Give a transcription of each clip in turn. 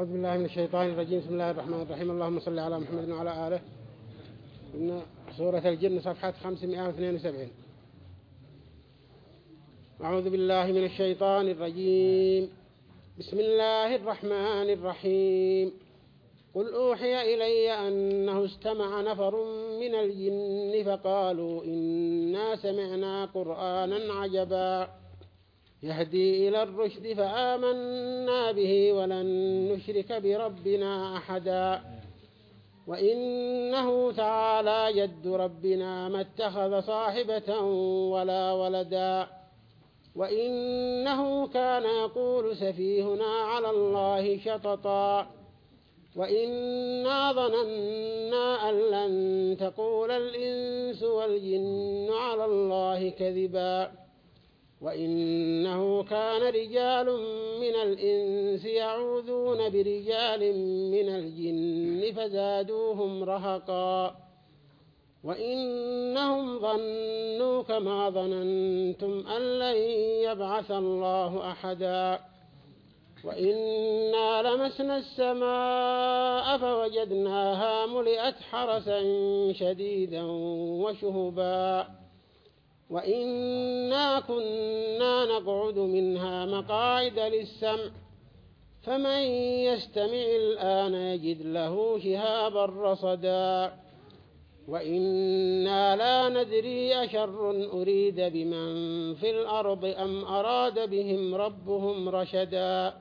أعوذ بالله من الشيطان الرجيم. بسم الله الرحمن الرحيم. اللهم صل على محمد وعلى آله. إن سورة الجن صفحة 572 أعوذ بالله من الشيطان الرجيم. بسم الله الرحمن الرحيم. قل أوحي إلي أنه استمع نفر من الجن فقالوا إنا سمعنا قرآنا عجبا. يهدي إلى الرشد فآمنا به ولن نشرك بربنا أحدا. وإنه تعالى جد ربنا ما اتخذ صاحبة ولا ولدا. وإنه كان يقول سفيهنا على الله شططا. وإنا ظننا أن لن تقول الإنس والجن على الله كذبا. وإنه كان رجال من الإنس يعوذون برجال من الجن فزادوهم رهقا. وإنهم ظنوا كما ظننتم أن لن يبعث الله أحدا. وإنا لمسنا السماء فوجدناها ملئت حرسا شديدا وشهبا. وإنا كنا نقعد منها مقاعد للسمع فمن يستمع الآن يجد له شهابا رصدا. وإنا لا ندري أشر أريد بمن في الأرض أم أراد بهم ربهم رشدا.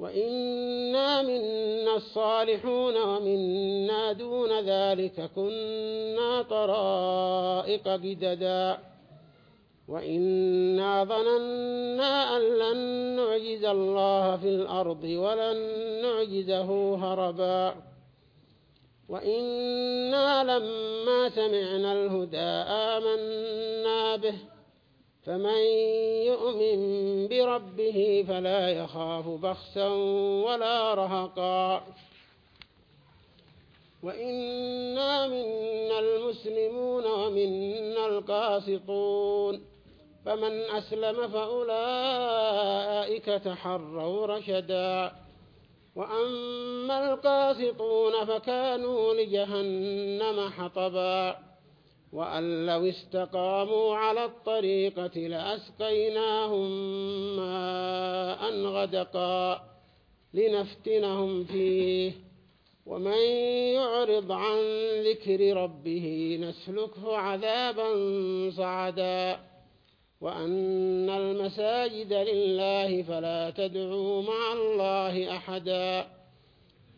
وإنا منا الصالحون ومنا دون ذلك كنا طرائق جددا وإنا ظننا أن لن نعجز الله في الأرض ولن نعجزه هربا وإنا لما سمعنا الهدى آمنا به فمن يؤمن بربه فلا يخاف بخسا ولا رهقا. وإنا منا المسلمون ومنا القاسطون. فمن أسلم فأولئك تحروا رشدا. وأما القاسطون فكانوا لجهنم حطبا. وأن لو استقاموا على الطريقة لأسقيناهم ماء غدقا لنفتنهم فيه. ومن يعرض عن ذكر ربه نسلكه عذابا صعدا. وأن المساجد لله فلا تدعوا مع الله أحدا.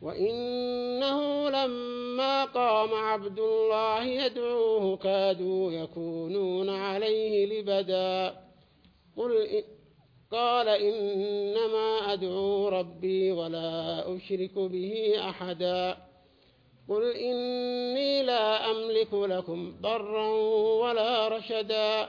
وإنه لما قام عبد الله يدعوه كادوا يكونون عليه لبدا قل. قال إنما أدعو ربي ولا أشرك به أحدا قل إني لا أملك لكم ضرا ولا رشدا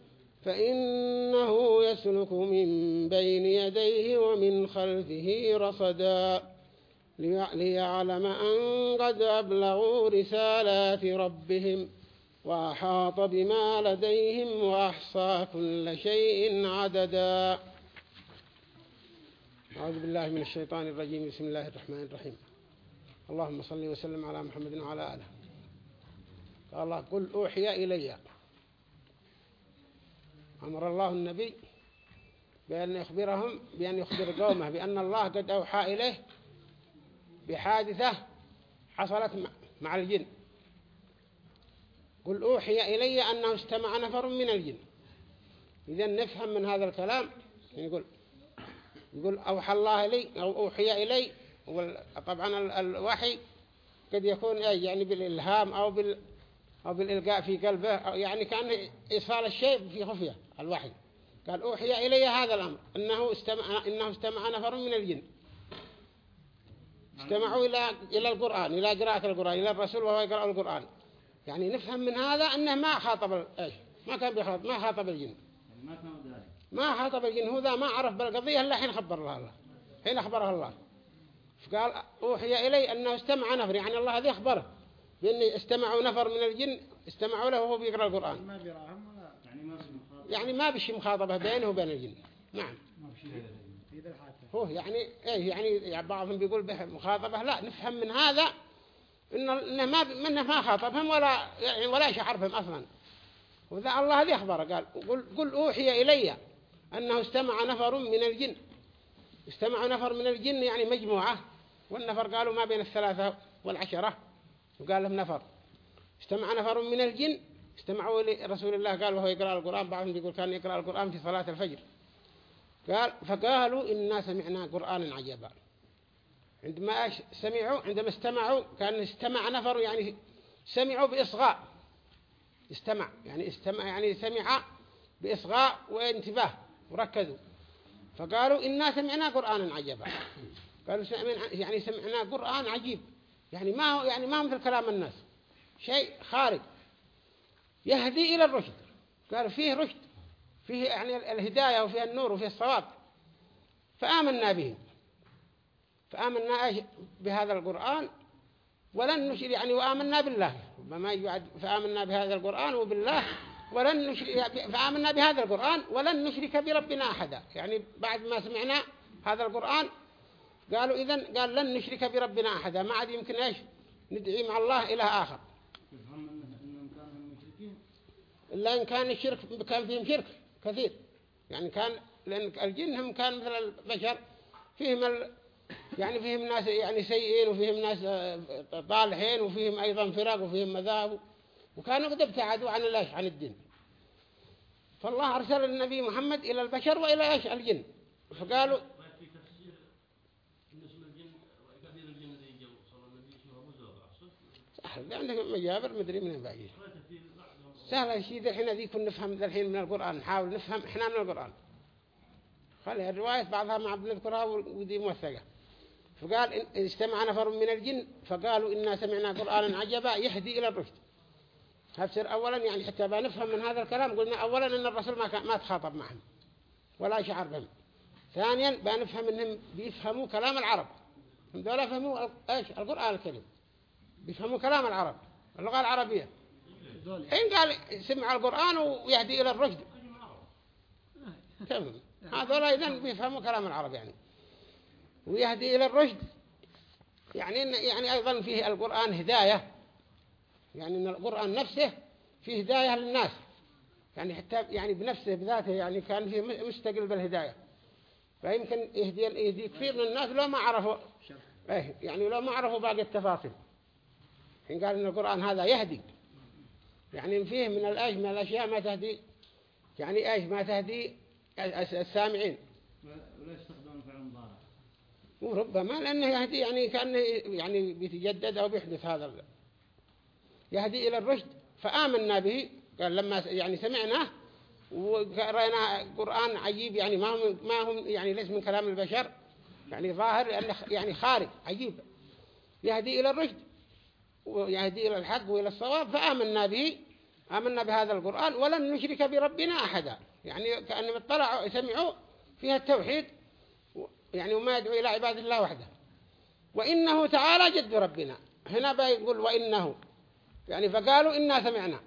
فإنه يسلك من بين يديه ومن خلفه رصدا ليعلم أن قد أبلغوا رسالات ربهم وأحاط بما لديهم وأحصى كل شيء عددا. أعوذ بالله من الشيطان الرجيم. بسم الله الرحمن الرحيم. اللهم صل وسلم على محمد وعلى آله. قال الله قل أوحي إلي. أمر الله النبي بأن يخبرهم بأن يخبر قومه بأن الله قد أوحى إليه بحادثة حصلت مع الجن. قل أوحي إلي أنه استمع نفر من الجن. إذا نفهم من هذا الكلام. يقول يقول أوحى الله إلي أو أوحي إلي. طبعا الوحي قد يكون يعني بالإلهام أو بال أو بالإلقاء في قلبه يعني كان إيصال الشيء في خفية. الوحي. قال أوحي إلي هذا الأمر إنه استمع إنه استمع نفر من الجن. استمعوا إلى إلى القرآن إلى قراءة القرآن إلى الرسول وهو يقرأ القرآن. يعني نفهم من هذا أنه ما خاطب إيش ما كان بيخاطب ما خاطب الجن. ما خاطب الجن هو ذا ما عرف بالقضية إلا حين خبر الله. الله حين أخبره الله. فقال أوحي إلي أنه استمع نفر يعني الله هذا أخبره بأن استمعوا نفر من الجن استمعوا له وهو بيقرأ القرآن ما بيراهم ولا يعني ما يعني ما بشي مخاطبة بينه وبين الجن. نعم. هو يعني إيه يعني بعضهم بيقول به مخاطبة لا نفهم من هذا إنه ما منه ما خاطبهم ولا يعني ولا شعر بهم أصلا. وذا الله هذه أخبره قال قل, قل أوحي إلي أنه استمع نفر من الجن. استمع نفر من الجن يعني مجموعة. والنفر قالوا ما بين الثلاثة والعشرة. وقال لهم نفر. استمع نفر من الجن استمعوا لرسول الله قال وهو يقرأ القرآن بعضهم يقول كان يقرأ القرآن في صلاة الفجر. قال فقالوا إنا سمعنا قرآنا عجبا. عندما سمعوا عندما استمعوا كان استمع نفر يعني سمعوا بإصغاء. استمع يعني استمع يعني سمع بإصغاء وانتباه وركزوا. فقالوا إنا سمعنا قرآنا عجبا. قالوا يعني سمعنا قرآن عجيب. يعني ما هو يعني ما هو مثل كلام الناس. شيء خارج. يهدي إلى الرشد. قالوا فيه رشد فيه يعني الهداية وفيه النور وفيه الصواب. فآمنا به. فآمنا بهذا القرآن ولن نشرك يعني وآمنا بالله. ما يعد فآمنا بهذا القرآن وبالله ولن نشرك فآمنا بهذا القرآن ولن نشرك بربنا أحدا. يعني بعد ما سمعنا هذا القرآن قالوا إذن قال لن نشرك بربنا أحدا. ما عاد يمكن إيش؟ ندعي مع الله إله آخر. إلا إن كان الشرك كان فيهم شرك كثير. يعني كان لأن الجن هم كان مثل البشر فيهم ال... يعني فيهم ناس يعني سيئين وفيهم ناس طالحين وفيهم أيضا فرق وفيهم مذاهب وكانوا قد ابتعدوا عن الله عن الدين. فالله أرسل النبي محمد إلى البشر وإلى إيش الجن. فقالوا عندك مجابر مدري من باقي. سهل الشيء ذا الحين ذي كنا نفهم الحين من القرآن. نحاول نفهم إحنا من القرآن. خلي الرواية بعضها ما بنذكرها ودي موثقة. فقال إن استمع نفر من الجن فقالوا إنا سمعنا قرآنا عجبا يهدي إلى الرشد. هفسر أولا؟ يعني حتى بنفهم من هذا الكلام قلنا أولا أن الرسول ما ما تخاطب معهم ولا شعر بهم. ثانيا بنفهم أنهم بيفهموا كلام العرب. هم دولة فهموا إيش؟ القرآن الكريم. بيفهموا كلام العرب اللغة العربية. حين قال سمع القرآن ويهدي إلى الرشد. تمام هذول أيضا بيفهموا كلام العرب يعني. ويهدي إلى الرشد. يعني يعني أيضا فيه القرآن هداية. يعني إن القرآن نفسه فيه هداية للناس. يعني حتى يعني بنفسه بذاته يعني كان فيه مستقل بالهداية. فيمكن يهدي يهدي كثير من الناس لو ما عرفوا. إيه يعني لو ما عرفوا باقي التفاصيل. حين قال إن القرآن هذا يهدي. يعني فيه من الأج من الأشياء ما تهدي يعني إيش؟ ما تهدي السامعين. ولا يستخدمون فعل مضارع وربما لأنه يهدي يعني كان يعني بيتجدد أو بيحدث هذا يهدي إلى الرشد. فآمنا به. قال لما يعني سمعناه وقرأنا قرآن عجيب يعني ما هم ما هم يعني ليس من كلام البشر يعني ظاهر يعني خارج عجيب. يهدي إلى الرشد. ويهدي إلى الحق وإلى الصواب فآمنا به آمنا بهذا القرآن ولن نشرك بربنا أحدا. يعني كأنهم اطلعوا سمعوا فيها التوحيد يعني وما يدعو إلى عباد الله وحده. وإنه تعالى جد ربنا. هنا بيقول وإنه. يعني فقالوا إنا سمعنا.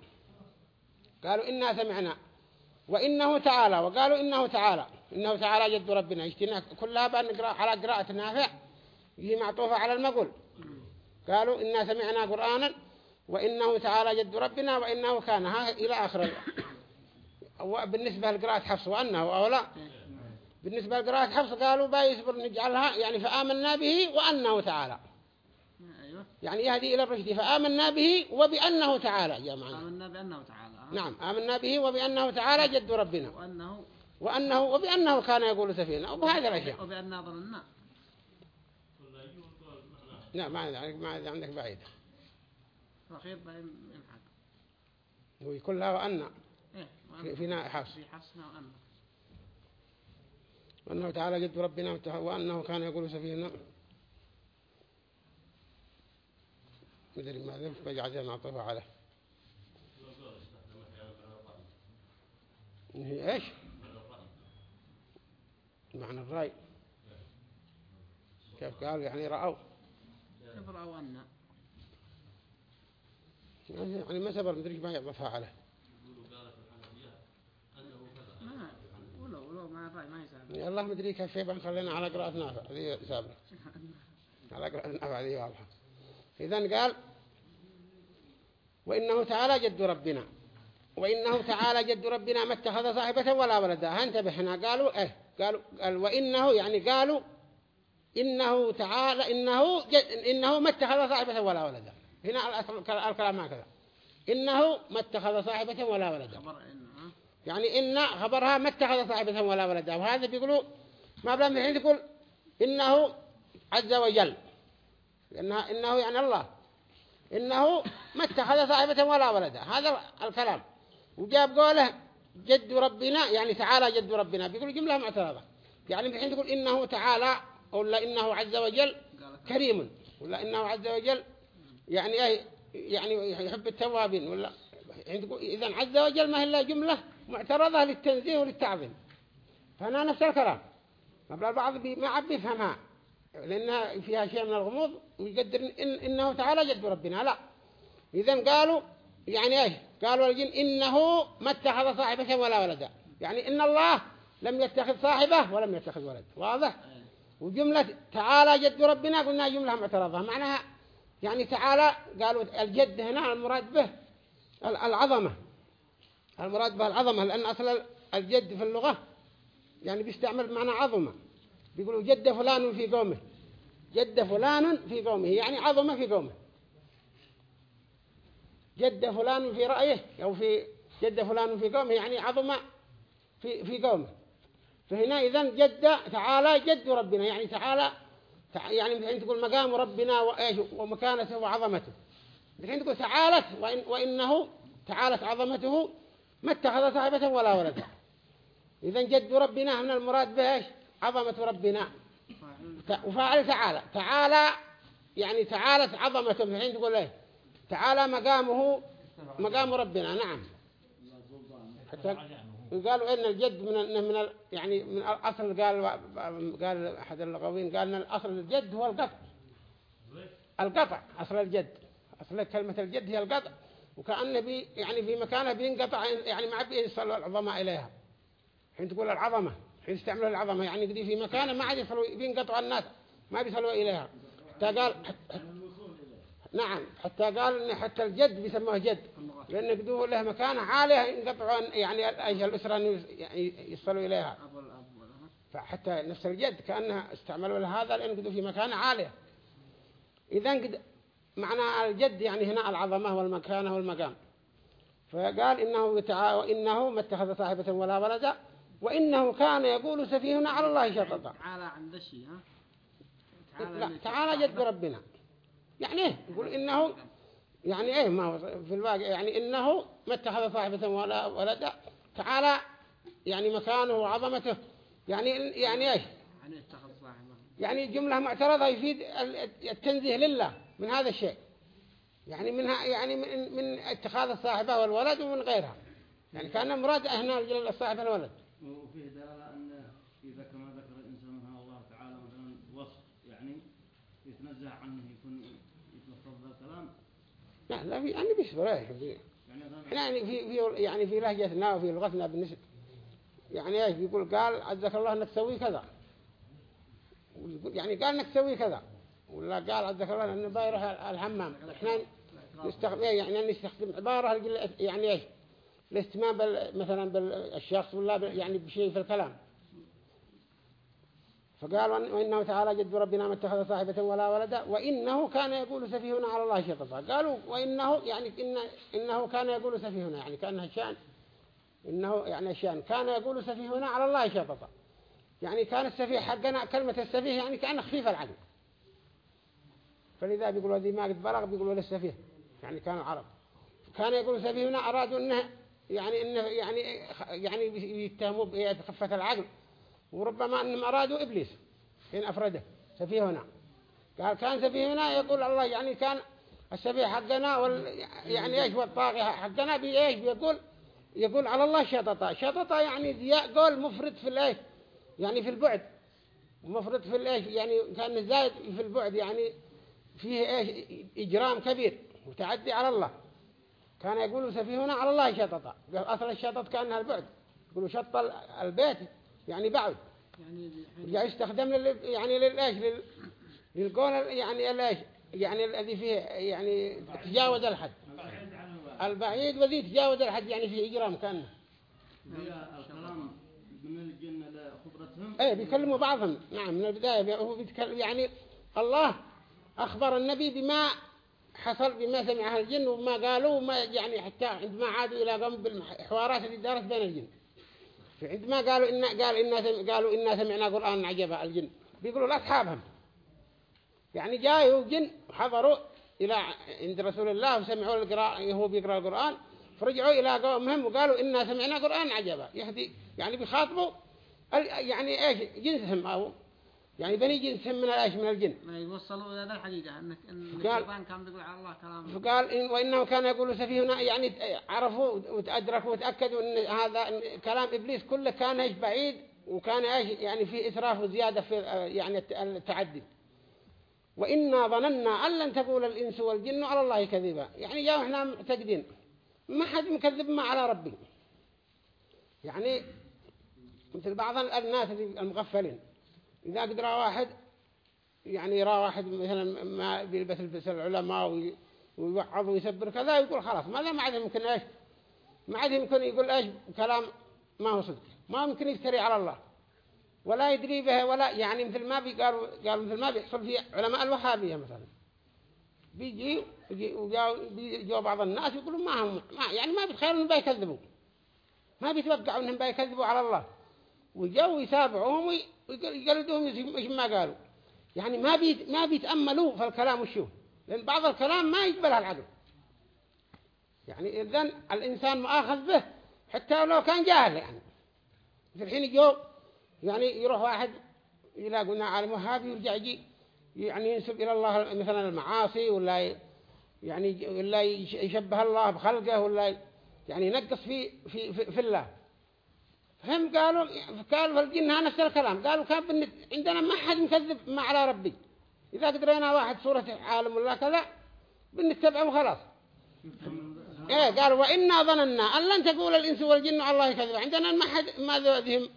قالوا إنا سمعنا. وإنه تعالى. وقالوا إنه تعالى. إنه تعالى جد ربنا. اجتنا كلها بنقرأ على قراءة نافع هي معطوفة على المقول قالوا إنا سمعنا قرآنا وإنه تعالى جد ربنا وإنه كان ها إلى آخر بالنسبة لقراءة حفص وأنه أو لا. بالنسبة لقراءة حفص قالوا بايسبر نجعلها يعني فآمنا به وأنه تعالى. يعني يهدي إلى الرشد فآمنا به وبأنه تعالى. يا معنا آمنا بأنه تعالى. نعم آمنا به وبأنه تعالى جد ربنا. وأنه وأنه وبأنه كان يقول سفينة. وبهذه الأشياء. وبأننا ظننا. لا ما عندك ما عندك بعيد. رخيط ينحق وكلها وأن. إيه في في ناحس في حسنا وأن. وأنه تعالى جد ربنا وأنه كان يقول سفينة مدري ماذا بجع زي معطوفة عليه. هي إيش؟ معنى الرأي. كيف قال؟ يعني رأوا كبر وأن يعني ما سبر مدري ما يعطفها عليه ما ولو ولو ما الرأي ما يساعد يا الله مدري كيف شيء خلينا على قراءة نافع. هذه سابقة على قراءة نافع هذه واضحة. إذن قال وإنه تعالى جد ربنا. وإنه تعالى جد ربنا ما اتخذ صاحبة ولا ولدا. انتبه هنا. قالوا إيه؟ قالوا قال وإنه يعني قالوا إنه تعالى إنه إنه ما اتخذ صاحبة ولا ولدا. هنا الكلام هكذا. إنه ما اتخذ صاحبة ولا ولدا. إنه يعني إن خبرها ما اتخذ صاحبة ولا ولدا. وهذا بيقولوا ما بلا من الحين تقول إنه عز وجل. لأنها إنه يعني الله. إنه ما اتخذ صاحبة ولا ولدا. هذا الكلام. وجاب قوله جد ربنا يعني تعالى جد ربنا. بيقول جملة معترضة. يعني الحين تقول إنه تعالى ولا إنه عز وجل كريم. ولا إنه عز وجل يعني إيه يعني يحب التوابين. ولا يعني إذا عز وجل ما هي إلا جملة معترضة للتنزيه وللتعظيم. فهنا نفس الكلام. قبل البعض ما عب يفهمها لأنها فيها شيء من الغموض ويقدر إن إنه تعالى جد ربنا. لا. إذا قالوا يعني إيش؟ قالوا الجن إنه ما اتخذ صاحبة ولا ولدا. يعني إن الله لم يتخذ صاحبة ولم يتخذ ولد. واضح؟ وجملة تعالى جد ربنا قلنا جملة معترضة معناها يعني تعالى قالوا الجد هنا المراد به ال- العظمة. المراد به العظمة لأن أصل الجد في اللغة يعني بيستعمل بمعنى عظمة. بيقولوا جد فلان في قومه. جد فلان في قومه يعني عظمة في قومه. جد فلان في رأيه أو في جد فلان في قومه يعني عظمة في في قومه. فهنا إذا جد تعالى جد ربنا يعني تعالى تع- يعني الحين تقول مقام ربنا وإيش ومكانته وعظمته. الحين تقول تعالت وإن وإنه تعالت عظمته ما اتخذ صاحبة ولا ولدا إذا جد ربنا هنا المراد به إيش عظمة ربنا. وفاعل تعالى. تعالى يعني تعالت عظمته. الحين تقول إيه؟ تعالى مقامه مقام ربنا. نعم. حتى قالوا إن الجد من من يعني من الاصل قال قال أحد اللغويين قال إن الاصل الجد هو القطع. القطع أصل الجد. أصل كلمة الجد هي القطع. وكانه بي يعني في مكانه بينقطع يعني ما بيصل العظماء إليها. حين تقول العظمة حين يستعملوا العظمة. يعني قدي في مكانه ما عاد يصلوا بينقطعوا الناس ما بيصلوا إليها. حتى قال نعم حتى قال إن حتى الجد بيسموه جد. لأن قدوه له مكانة عالية ينقطعوا يعني أيش الأسرة يعني يصلوا إليها. فحتى نفس الجد كأنها استعملوا لهذا لأن قدوا في مكانة عالية إذا قد معنى الجد يعني هنا العظمة والمكانة والمقام. فقال إنه وإنه ما اتخذ صاحبة ولا ولدا وإنه كان يقول سفيهنا على الله شططا. تعالى عند الشيء ها؟ لا تعالى جد ربنا. يعني إيه؟ يقول إنه يعني إيه ما هو في الواقع يعني إنه ما اتخذ صاحبة ولا ولدا تعالى يعني مكانه وعظمته. يعني يعني إيش؟ يعني اتخذ صاحبة. يعني جملة معترضة يفيد ال- التنزيه لله من هذا الشيء. يعني منها يعني من, من اتخاذ الصاحبة والولد ومن غيرها. يعني كأن مراد هنا الجل- الصاحبة والولد. وفيه دلالة أن إذا كما ذكر الإنسان هنا الله تعالى مثلا وصف يعني يتنزه عنه يكون يتلفظ ذا الكلام لا لا في يعني بيصبر إيش يعني في في يعني في لهجتنا وفي لغتنا بالنسبة يعني إيش بيقول؟ قال عزك الله إنك تسوي كذا. يعني قال إنك تسوي كذا. ولا قال عزك الله إنه بايروح الحمام. إحنا نستخدم يعني نستخدم عبارة يعني إيش؟ الاهتمام مثلا بالشخص ولا يعني بشيء في الكلام. فقال وإنه تعالى جد ربنا ما اتخذ صاحبة ولا ولدا وإنه كان يقول سفيهنا على الله شططا قالوا وإنه يعني إن إنه كان يقول سفيهنا يعني كأنها شأن. إنه يعني شأن. كان يقول سفيهنا على الله شططا يعني كان السفيه حقنا كلمة السفيه يعني كأنه خفيف العقل فلذا بيقولوا هذه ما قد بلغ بيقولوا للسفيه يعني كان العرب كان يقول سفيهنا أرادوا إنه يعني إنه يعني يعني يتهموا بخفة العقل وربما أنهم أرادوا إبليس حين أفرده. سفيهنا قال كان سفيهنا يقول الله يعني كان السفيه حقنا وال يعني إيش والطاغي حقنا بإيش بيقول؟ يقول على الله شططا شططا يعني قول مفرد في الإيش؟ يعني في البعد. مفرد في الإيش؟ يعني كان زايد في البعد يعني فيه إيش؟ إجرام كبير. وتعدي على الله. كان يقول سفيهنا على الله شططا أصل الشطط كأنها البعد. يقولوا شط البيت. يعني بعد. يعني يستخدم لل يعني للإيش لل للقول يعني الإيش يعني الذي فيه يعني تجاوز الحد. البعيد وذي تجاوز الحد يعني فيه إجرام كان الكلام من الجن لخبرتهم؟ إيه بيكلموا بعضهم. نعم من البداية هو بيتكلم يعني الله أخبر النبي بما حصل بما سمعه الجن وما قالوا وما يعني حتى عندما عادوا إلى قوم بالحوارات اللي دارت بين الجن. عندما قالوا إن قال إن قالوا إن سمعنا قرآن عجبا الجن. بيقولوا لأصحابهم يعني جاءوا جن حضروا إلى عند رسول الله وسمعوا القراءة هو بيقرأ القرآن فرجعوا إلى قومهم وقالوا إنا سمعنا قرآن عجبا. يهدي يعني بيخاطبوا يعني إيش؟ جنسهم أو يعني بني جنسهم من الإيش من الجن. ما يوصلوا إلى ذا الحقيقة إن الشيطان كان بيقول على الله كلام فقال إن وإنه كان يقول سفيهنا يعني عرفوا وتأدركوا وتأكدوا إن هذا كلام إبليس كله كان إيش بعيد وكان إيش يعني في إسراف وزيادة في يعني التعدي. وإنا ظننا أن لن تقول الإنس والجن على الله كذبا. يعني جاءوا إحنا معتقدين ما حد مكذب ما على ربي. يعني مثل بعض الناس المغفلين. إذا قدر واحد يعني يرى واحد مثلا ما بيلبس البس العلماء ويوعظ ويسبر كذا يقول خلاص ماذا ما عاد يمكن إيش؟ ما عاد يمكن يقول إيش؟ كلام ما هو صدق. ما ممكن يفتري على الله. ولا يدري به ولا يعني مثل ما بيقالوا قالوا مثل ما بيحصل في علماء الوهابية مثلا. بيجي وجاء بعض الناس يقولوا ما هم ما يعني ما بيتخيلوا إنهم بيكذبوا. ما بيتوقعوا إنهم بيكذبوا على الله. وجاوا يتابعوهم ويقلدوهم إيش ما قالوا. يعني ما بيت ما بيتأملوا في الكلام وشو لأن بعض الكلام ما يقبلها العقل يعني إذن الإنسان مؤاخذ به حتى لو كان جاهل يعني. في الحين يجوا يعني يروح واحد يلاقونا عالم وهابي ويرجع يجي يعني ينسب إلى الله مثلا المعاصي ولا يعني ولا يشبه الله بخلقه ولا يعني ينقص في في في, في الله. هم قالوا قالوا الجن نفس الكلام. قالوا كان عندنا ما حد مكذب ما على ربي. إذا قدرنا واحد صورة عالم ولا كذا بنتبعه وخلاص إيه قالوا وإنا ظننا أن لن تقول الإنس والجن الله كذب عندنا ما حد ما ذوذهم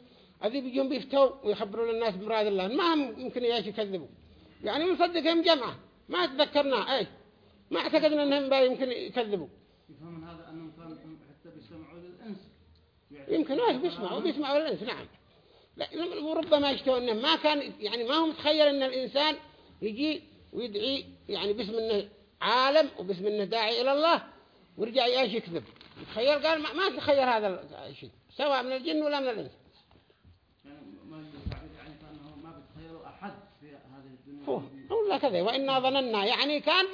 هذي بيجون بيفتوا ويخبروا للناس بمراد الله. ما هم ممكن إيش يكذبوا. يعني مصدقهم جمعة. ما تذكرنا. إيش ما اعتقدنا انهم يمكن يكذبوا يفهم هذا انهم كانوا حتى بيسمعوا للانس يمكن إيش بيسمعوا بيسمعوا للانس نعم. لا وربما يشتوا إنه ما كان يعني ما هو متخيل إن الإنسان يجي ويدعي يعني باسم إنه عالم وباسم إنه داعي إلى الله ورجع إيش يكذب. تخيل قال ما, ما تخيل هذا الشيء سواء من الجن ولا من الإنس. ولا كذا وإنا ظننا يعني كان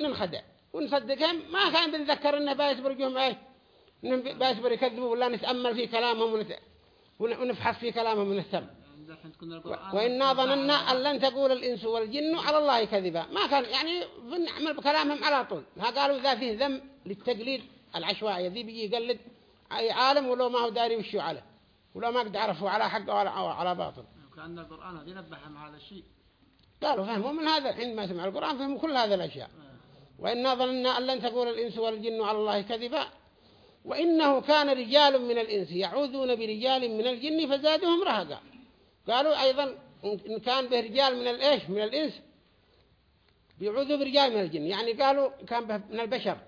ننخدع ونصدقهم ما كان بنذكر إنه بيسبرجهم إيه؟ إنهم بيسبر يكذبوا ولا نتأمل في كلامهم ونت... ونفحص في كلامهم ونهتم وإنا ظننا أن لن تقول الإنس والجن على الله كذبا. ما كان يعني بنعمل بكلامهم على طول. ها قالوا ذا فيه ذم للتقليد العشوائي ذي بيجي يقلد أي عالم ولو ما هو داري وشو عليه ولو ما قد عرفوا على حق ولا على باطل. كأن القرآن هذه نبههم على الشيء. قالوا فهموا من هذا الحين ما سمعوا القرآن فهموا كل هذه الأشياء. وإنا ظننا أن لن تقول الإنس والجن على الله كذبا وإنه كان رجال من الإنس يعوذون برجال من الجن فزادهم رهقا. قالوا أيضا إن كان به رجال من الإيش؟ من الإنس بيعوذوا برجال من الجن. يعني قالوا كان به من البشر.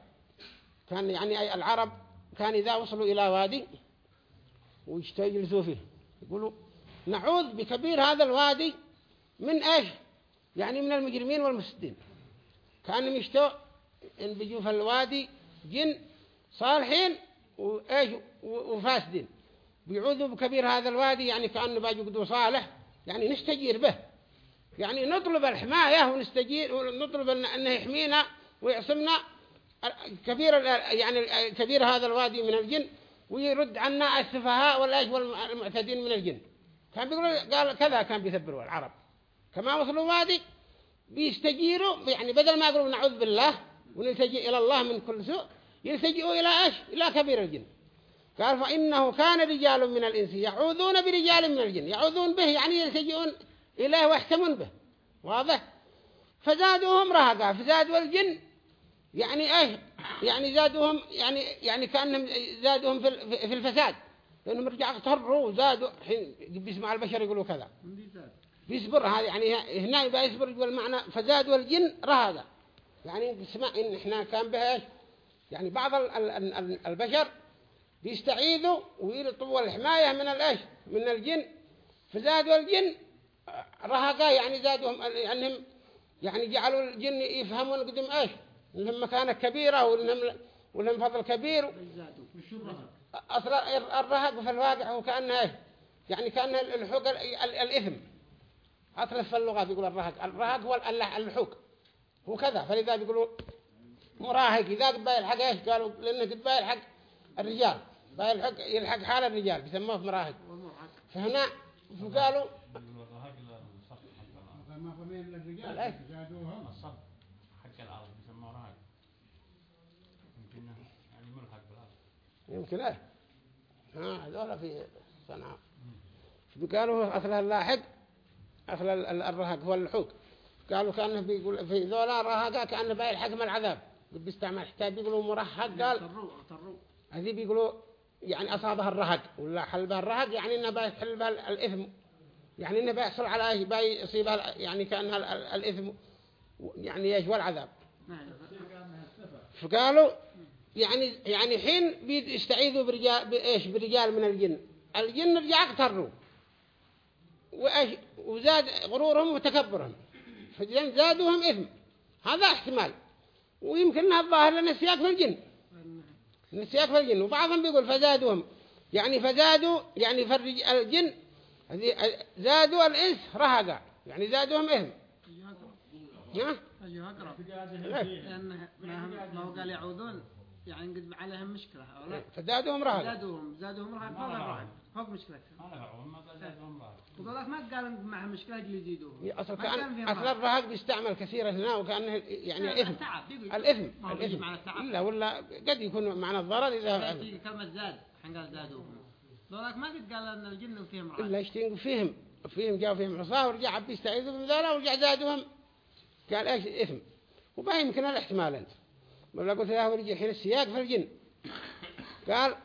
كان يعني أي العرب كان إذا وصلوا إلى وادي ويجلسوا فيه يقولوا نعوذ بكبير هذا الوادي من إيش؟ يعني من المجرمين والمفسدين كانهم يشتوا إن بيجوا في الوادي جن صالحين وإيش وفاسدين. بيعوذوا بكبير هذا الوادي يعني كأنه باجوا صالح يعني نستجير به. يعني نطلب الحماية ونستجير ونطلب أنه يحمينا ويعصمنا. كبير يعني كبير هذا الوادي من الجن ويرد عنا السفهاء والأيش والمعتدين من الجن. كان بيقول قال كذا كان بيثبروا العرب. كما وصلوا وادي بيستجيروا يعني بدل ما يقولوا نعوذ بالله ونلتجئ إلى الله من كل سوء يلتجئوا إلى إيش؟ إلى كبير الجن. قال فإنه كان رجال من الإنس يعوذون برجال من الجن. يعوذون به يعني يلتجئون إليه ويحتمون به. واضح؟ فزادوهم رهقا. فزادوا الجن يعني إيه يعني زادوهم يعني يعني كأنهم زادوهم في في الفساد. لأنهم رجعوا اغتروا وزادوا. حين بيسمع البشر يقولوا كذا. بيصبر هذا يعني هنا يبقى يصبر يقول المعنى فزادوا الجن رهقا. يعني بسمع إن إحنا كان بها يعني بعض البشر بيستعيذوا ويطلبوا الحماية من الإيش من الجن. فزادوا الجن رهقا يعني زادهم يعني يعني جعلوا الجن يفهمون قدم إيش؟ إنهم مكانة كبيرة وإنهم ولهم فضل كبير. أصلا الرهق في الواقع هو كأنه إيش؟ يعني كان الحوق الإثم. أصلا في اللغة بيقول الرهق. الرهق هو الحوق. هو كذا. فلذا بيقولوا مراهق. إذا قبل الحق إيش قالوا؟ لأنه قبل الحق الرجال. يلحق يلحق حال الرجال بيسموه مراهق. فهنا فقالوا ما فمين للرجال زادوهم الصب حق الأرض بيسموه راهق يمكن يعني ملحق بالأرض يمكن إيه؟ ها هذول في صنعاء. قالوا أصل اللاحق أصل الرهق هو اللحوق. قالوا كأنه بيقول في ذولا رهقا كأنه بايلحق من العذاب. بيستعمل حتى بيقولوا مرهق قال هذي بيقولوا يعني أصابها الرهق ولا حلبها الرهق يعني إنه بيحل بها الإثم. يعني إنه بيحصل على بيصيبها يعني كأنها الإثم يعني يجوى العذاب. فقالوا يعني يعني حين بيستعيذوا برجال بإيش؟ برجال من الجن. الجن رجع اقتروا. وإيش؟ وزاد غرورهم وتكبرهم. فزادوهم إثم. هذا احتمال. ويمكن الظاهر لنسياك في الجن. نسياك في الجن. وبعضهم بيقول فزادوهم. يعني فزادوا يعني فرج الجن زادوا الإنس رهقا يعني زادوهم إثم ها؟ أيها أقرب لأن ما هو قال يعودون يعني قد عليهم مشكلة فزادوهم رهقا زادوهم زادوهم رهقا فوق مشكلتهم وقالك ما قال معهم مشكلة يجي يزيدوهم أصل كأن أصل الرهق بيستعمل كثيرا هنا وكأنه يعني الإثم الإثم. الإثم لا ولا قد يكون معنى الضرر إذا كلمة زاد حين قال زادوهم ذولاك ما قد قال أن الجن فيهم إلا يشتين فيهم. فيهم جاءوا فيهم عصاه ورجع عبد يستعيذوا من ذولا ورجع زادهم. قال إيش إثم؟ وما يمكن الاحتمالين ولا قلت له ورجع حين السياق في الجن. قال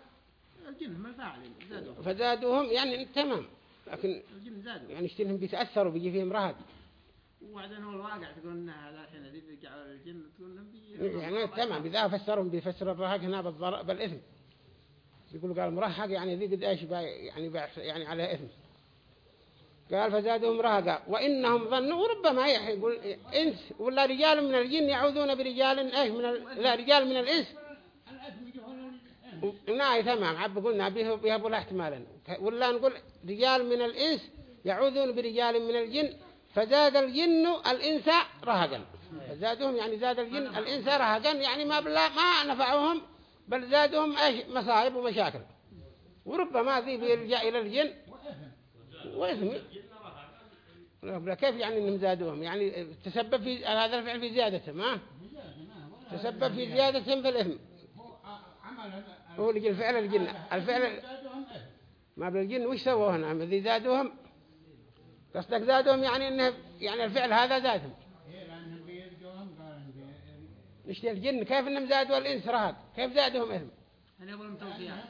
الجن هم الفاعلين زادوهم فزادوهم يعني تمام. لكن الجن زادوا يعني اشتينهم بيتأثروا بيجي فيهم رهد وبعدين هو الواقع تقول ان هذا الحين الذي رجعوا للجن تقول لهم يعني تمام. بذا فسرهم بيفسر الرهق هنا بالضر بالإثم. يقولوا قال مرهق يعني ذي قد إيش يعني يعني على إثم. قال فزادهم رهقا وإنهم ظنوا وربما يقول إنس ولا رجال من الجن يعوذون برجال إيش من ال... لا رجال من الإنس. نعم تمام عب قلنا بيهبوا له احتمالا ولا نقول رجال من الإنس يعوذون برجال من الجن. فزاد الجن الإنس رهقا. فزادهم يعني زاد الجن الإنس رهقا. يعني ما بلا ما نفعوهم بل زادهم إيش؟ مصائب ومشاكل. وربما ذي بيرجع إلى الجن. وإثم كيف يعني إنهم زادوهم؟ يعني تسبب في هذا الفعل في زيادتهم ما تسبب في زيادتهم في الإثم. هو اللي الفعل الجن الفعل ما بالجن وش سووا هنا؟ ذي زادوهم قصدك زادوهم يعني إنه يعني الفعل هذا زادهم. إيش الجن كيف إنهم زادوا الإنس رهق كيف زادهم إثم هل يقولون توفيات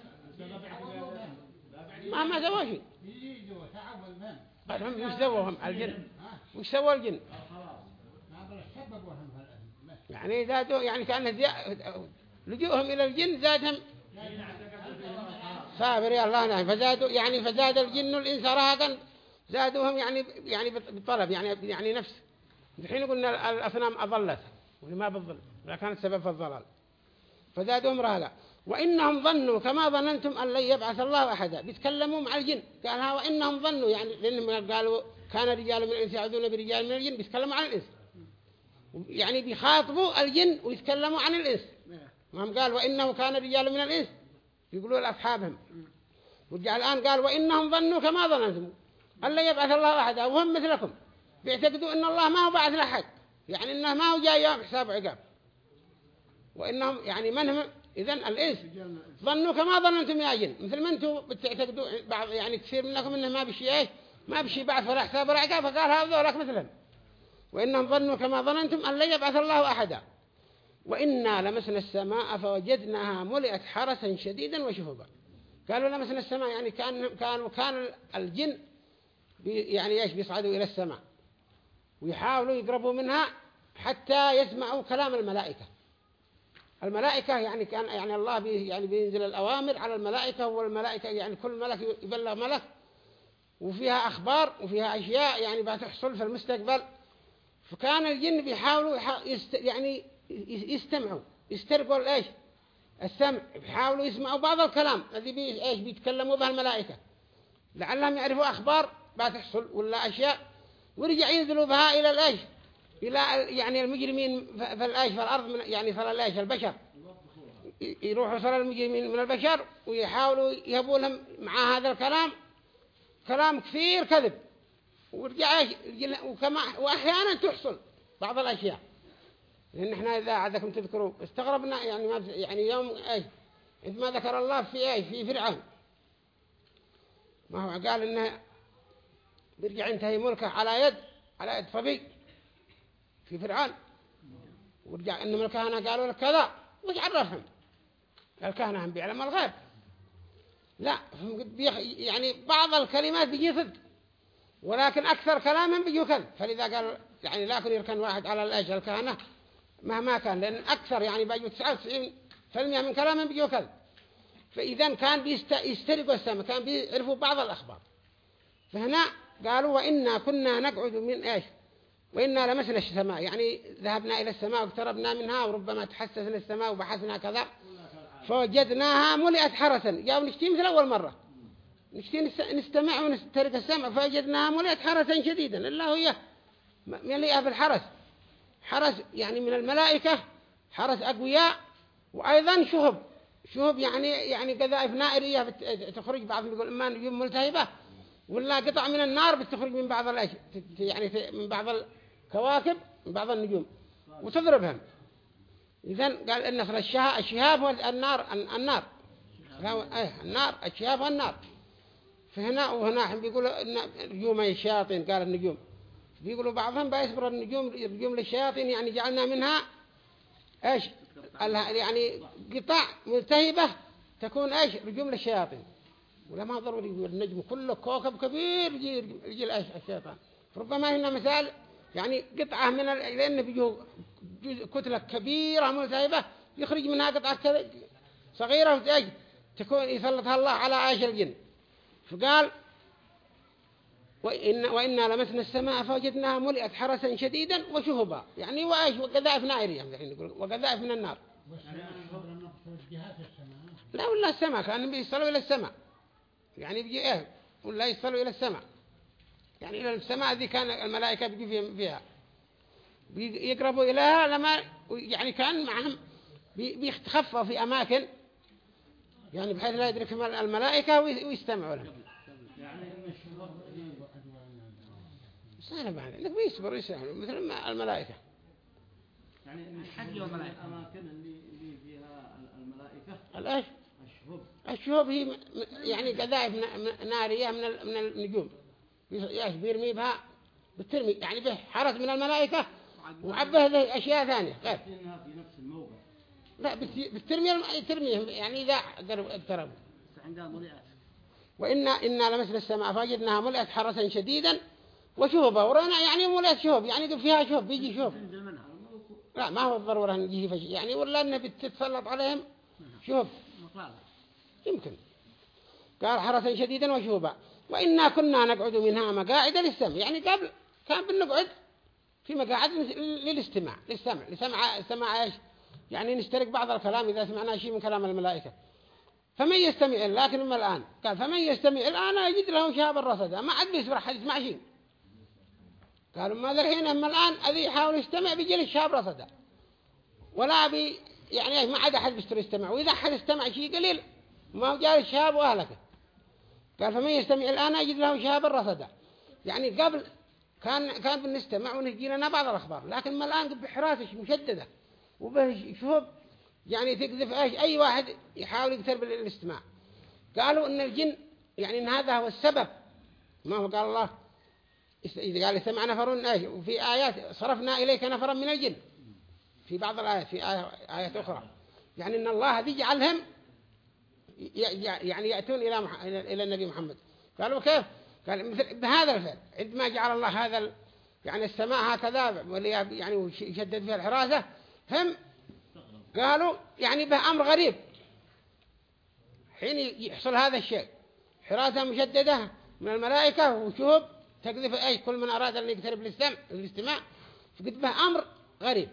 ما ما سووا شيء. هم وش سووهم؟ الجن. وش سووا الجن؟ يعني زادوا يعني كأنه لجوءهم إلى الجن زادهم صابر يا الله نعم فزادوا يعني فزاد الجن الإنس رهقا زادوهم يعني يعني بالطلب يعني يعني نفس. الحين قلنا الأصنام أضلت ما بالظل لا كانت سبب في الضلال. فزادوهم رهلا وإنهم ظنوا كما ظننتم أن لن يبعث الله أحدا. بيتكلموا مع الجن. قالها وإنهم ظنوا يعني لأنهم قالوا كان رجال من الإنس يعوذون برجال من الجن بيتكلموا عن الإنس. يعني بيخاطبوا الجن ويتكلموا عن الإنس. هم قال وإنه كان رجال من الإنس. يقولوا لأصحابهم. ورجع الآن قال وإنهم ظنوا كما ظننتم. أن لن يبعث الله أحدا. وهم مثلكم. بيعتقدوا أن الله ما هو بعث لأحد. يعني أنه ما هو جاي يوم حساب عقاب. وإنهم يعني من هم؟ إذن الإنس. ظنوا كما ظننتم يا جن. مثل ما أنتم بتعتقدوا بعض يعني كثير منكم إنه ما بشي إيش؟ ما بشي بعث ولا حساب ولا عقاب. فقال هذا لك مثلهم وإنهم ظنوا كما ظننتم أن يبعث الله أحدا. وإنا لمسنا السماء فوجدناها ملئت حرسا شديدا وشهبا قالوا لمسنا السماء يعني كأن كان كان الجن يعني إيش بيصعدوا إلى السماء ويحاولوا يقربوا منها حتى يسمعوا كلام الملائكة. الملائكة يعني كان يعني الله بي يعني بينزل الأوامر على الملائكة والملائكة يعني كل ملك يبلغ ملك وفيها أخبار وفيها أشياء يعني بتحصل في المستقبل. فكان الجن بيحاولوا يعني يستمعوا. يسترقوا إيش السمع. بيحاولوا يسمعوا بعض الكلام. الذي بي إيش بيتكلموا به الملائكة. لعلهم يعرفوا أخبار بتحصل ولا أشياء. ورجع ينزلوا بها إلى الإيش؟ إلى يعني المجرمين في الايش في الأرض من يعني في الإيش؟ البشر. يروحوا صار المجرمين من البشر ويحاولوا يهبوا لهم مع هذا الكلام. كلام كثير كذب. ورجع وكما وأحيانا تحصل بعض الأشياء. لأن إحنا إذا عادكم تذكروا استغربنا يعني ما يعني يوم إيش؟ ما ذكر الله في إيش؟ في فرعون. ما هو قال إنه بيرجع ينتهي ملكه على يد على يد صبي. في فرعون. ورجع إن الكهنة قالوا لك كذا. وش عرفهم؟ الكهنة هم بيعلم الغيب. لا يعني بعض الكلمات بيجي صدق. ولكن أكثر كلامهم بيجوا كذب فلذا قال يعني لا يكون يركن واحد على الأجل الكهنة. مهما كان لأن أكثر يعني بيجوا 99% من كلامهم بيجوا كذب فإذا كان بيسترقوا السماء كان بيعرفوا بعض الأخبار. فهنا قالوا وإنا كنا نقعد من إيش؟ وإنا لمسنا السماء. يعني ذهبنا إلى السماء واقتربنا منها وربما تحسسنا السماء وبحثنا كذا. فوجدناها ملئت حرسا. جاءوا نشتي مثل أول مرة. نشتي نستمع ونسترق السمع فوجدناها ملئت حرسا شديدا. الله هي مليئة بالحرس حرس يعني من الملائكة حرس أقوياء وأيضا شهب. شهب يعني يعني قذائف نائرية تخرج بعض يقول إما نجوم ملتهبة ولا قطع من النار بتخرج من بعض الأشياء يعني من بعض الكواكب من بعض النجوم. وتضربهم. إذا قال إن في الشهاب والنار النار النار. الشهاب والنار فهنا وهنا بيقولوا إن نجوم الشياطين قال النجوم. بيقولوا بعضهم بيصبر النجوم النجوم للشياطين يعني جعلنا منها إيش؟ يعني قطع ملتهبة تكون إيش؟ رجوم للشياطين. ولا ما ضروري يقول النجم كله كوكب كبير يجي الشيطان ربما هنا مثال يعني قطعة من لأن بيجوا كتلة كبيرة ملتهبة يخرج منها قطعة صغيرة تكون يسلطها الله على عاش الجن. فقال وإن وإنا لمسنا السماء فوجدناها ملئت حرسا شديدا وشهبا. يعني وإيش؟ وقذائف نائرية يقول وقذائف من النار. لا ولا السماء كان بيصلوا إلى السماء. يعني بيجي إيه؟ ولا يصلوا إلى السماء. يعني إلى السماء ذي كان الملائكة بيجي فيها بيقربوا إليها لما يعني كأن معهم بيختخفوا في أماكن. يعني بحيث لا يدركهم الملائكة ويستمعوا لهم سهل بعد. إنك بيصبر يسهل مثل ما الملائكة. يعني الحج والملائكة الأماكن اللي اللي فيها الملائكة. الأش الشهوب الشهوب هي يعني قذائف نارية من من النجوم. ياش بيرمي بها بترمي. يعني به حرس من الملائكة وعبه أشياء ثانية. غير في نفس الموقع. لا بترمي ترميهم يعني إذا اقتربوا عندها ملئات وإنا إنا لمسنا السماء فاجدناها ملئت حرسا شديدا وشهبة ورانا يعني ملئت شهب يعني فيها شهب بيجي شهب لا ما هو الضرورة أن يجي فشي. يعني ولا أنه بتتسلط عليهم شهب يمكن. قال حرسا شديدا وشهبا وإنا كنا نقعد منها مقاعد للسمع. يعني قبل كان بنقعد في مقاعد للاستماع للسمع. لسمع سمع إيش؟ يعني نشترك بعض الكلام إذا سمعنا شيء من كلام الملائكة. فمن يستمع لكن أما الآن؟ قال فمن يستمع الآن يجد له شهاب الرصد. ما عاد بيسمع حد يسمع شيء قالوا ما الحين أما الآن أذي يحاول يستمع بيجي له شهاب رصد ولا بي يعني ما عاد أحد بيشتري يستمع. وإذا أحد استمع شيء قليل ما جاء الشهاب وأهلكه. قال فمن يستمع الآن يجد له شهاب الرصد يعني قبل كان كان بنستمع ونجي لنا بعض الأخبار لكن ما الآن بحراسة مشددة. وبه شهب يعني تقذف أي واحد يحاول يقتل بالاستماع. قالوا إن الجن يعني إن هذا هو السبب. ما هو قال الله؟ إذا قال استمع نفر إيش؟ وفي آيات صرفنا إليك نفرا من الجن. في بعض الآيات في آية أخرى. يعني إن الله هذه جعلهم يعني يأتون إلى إلى النبي محمد. قالوا كيف قال مثل بهذا الفعل. عندما جعل الله هذا يعني السماء هكذا يعني ويشدد فيها الحراسة هم قالوا يعني به أمر غريب. حين يحصل هذا الشيء حراسة مشددة من الملائكة وشهب تقذف أي كل من أراد أن يقترب الاستماع الاستماع فقد به أمر غريب.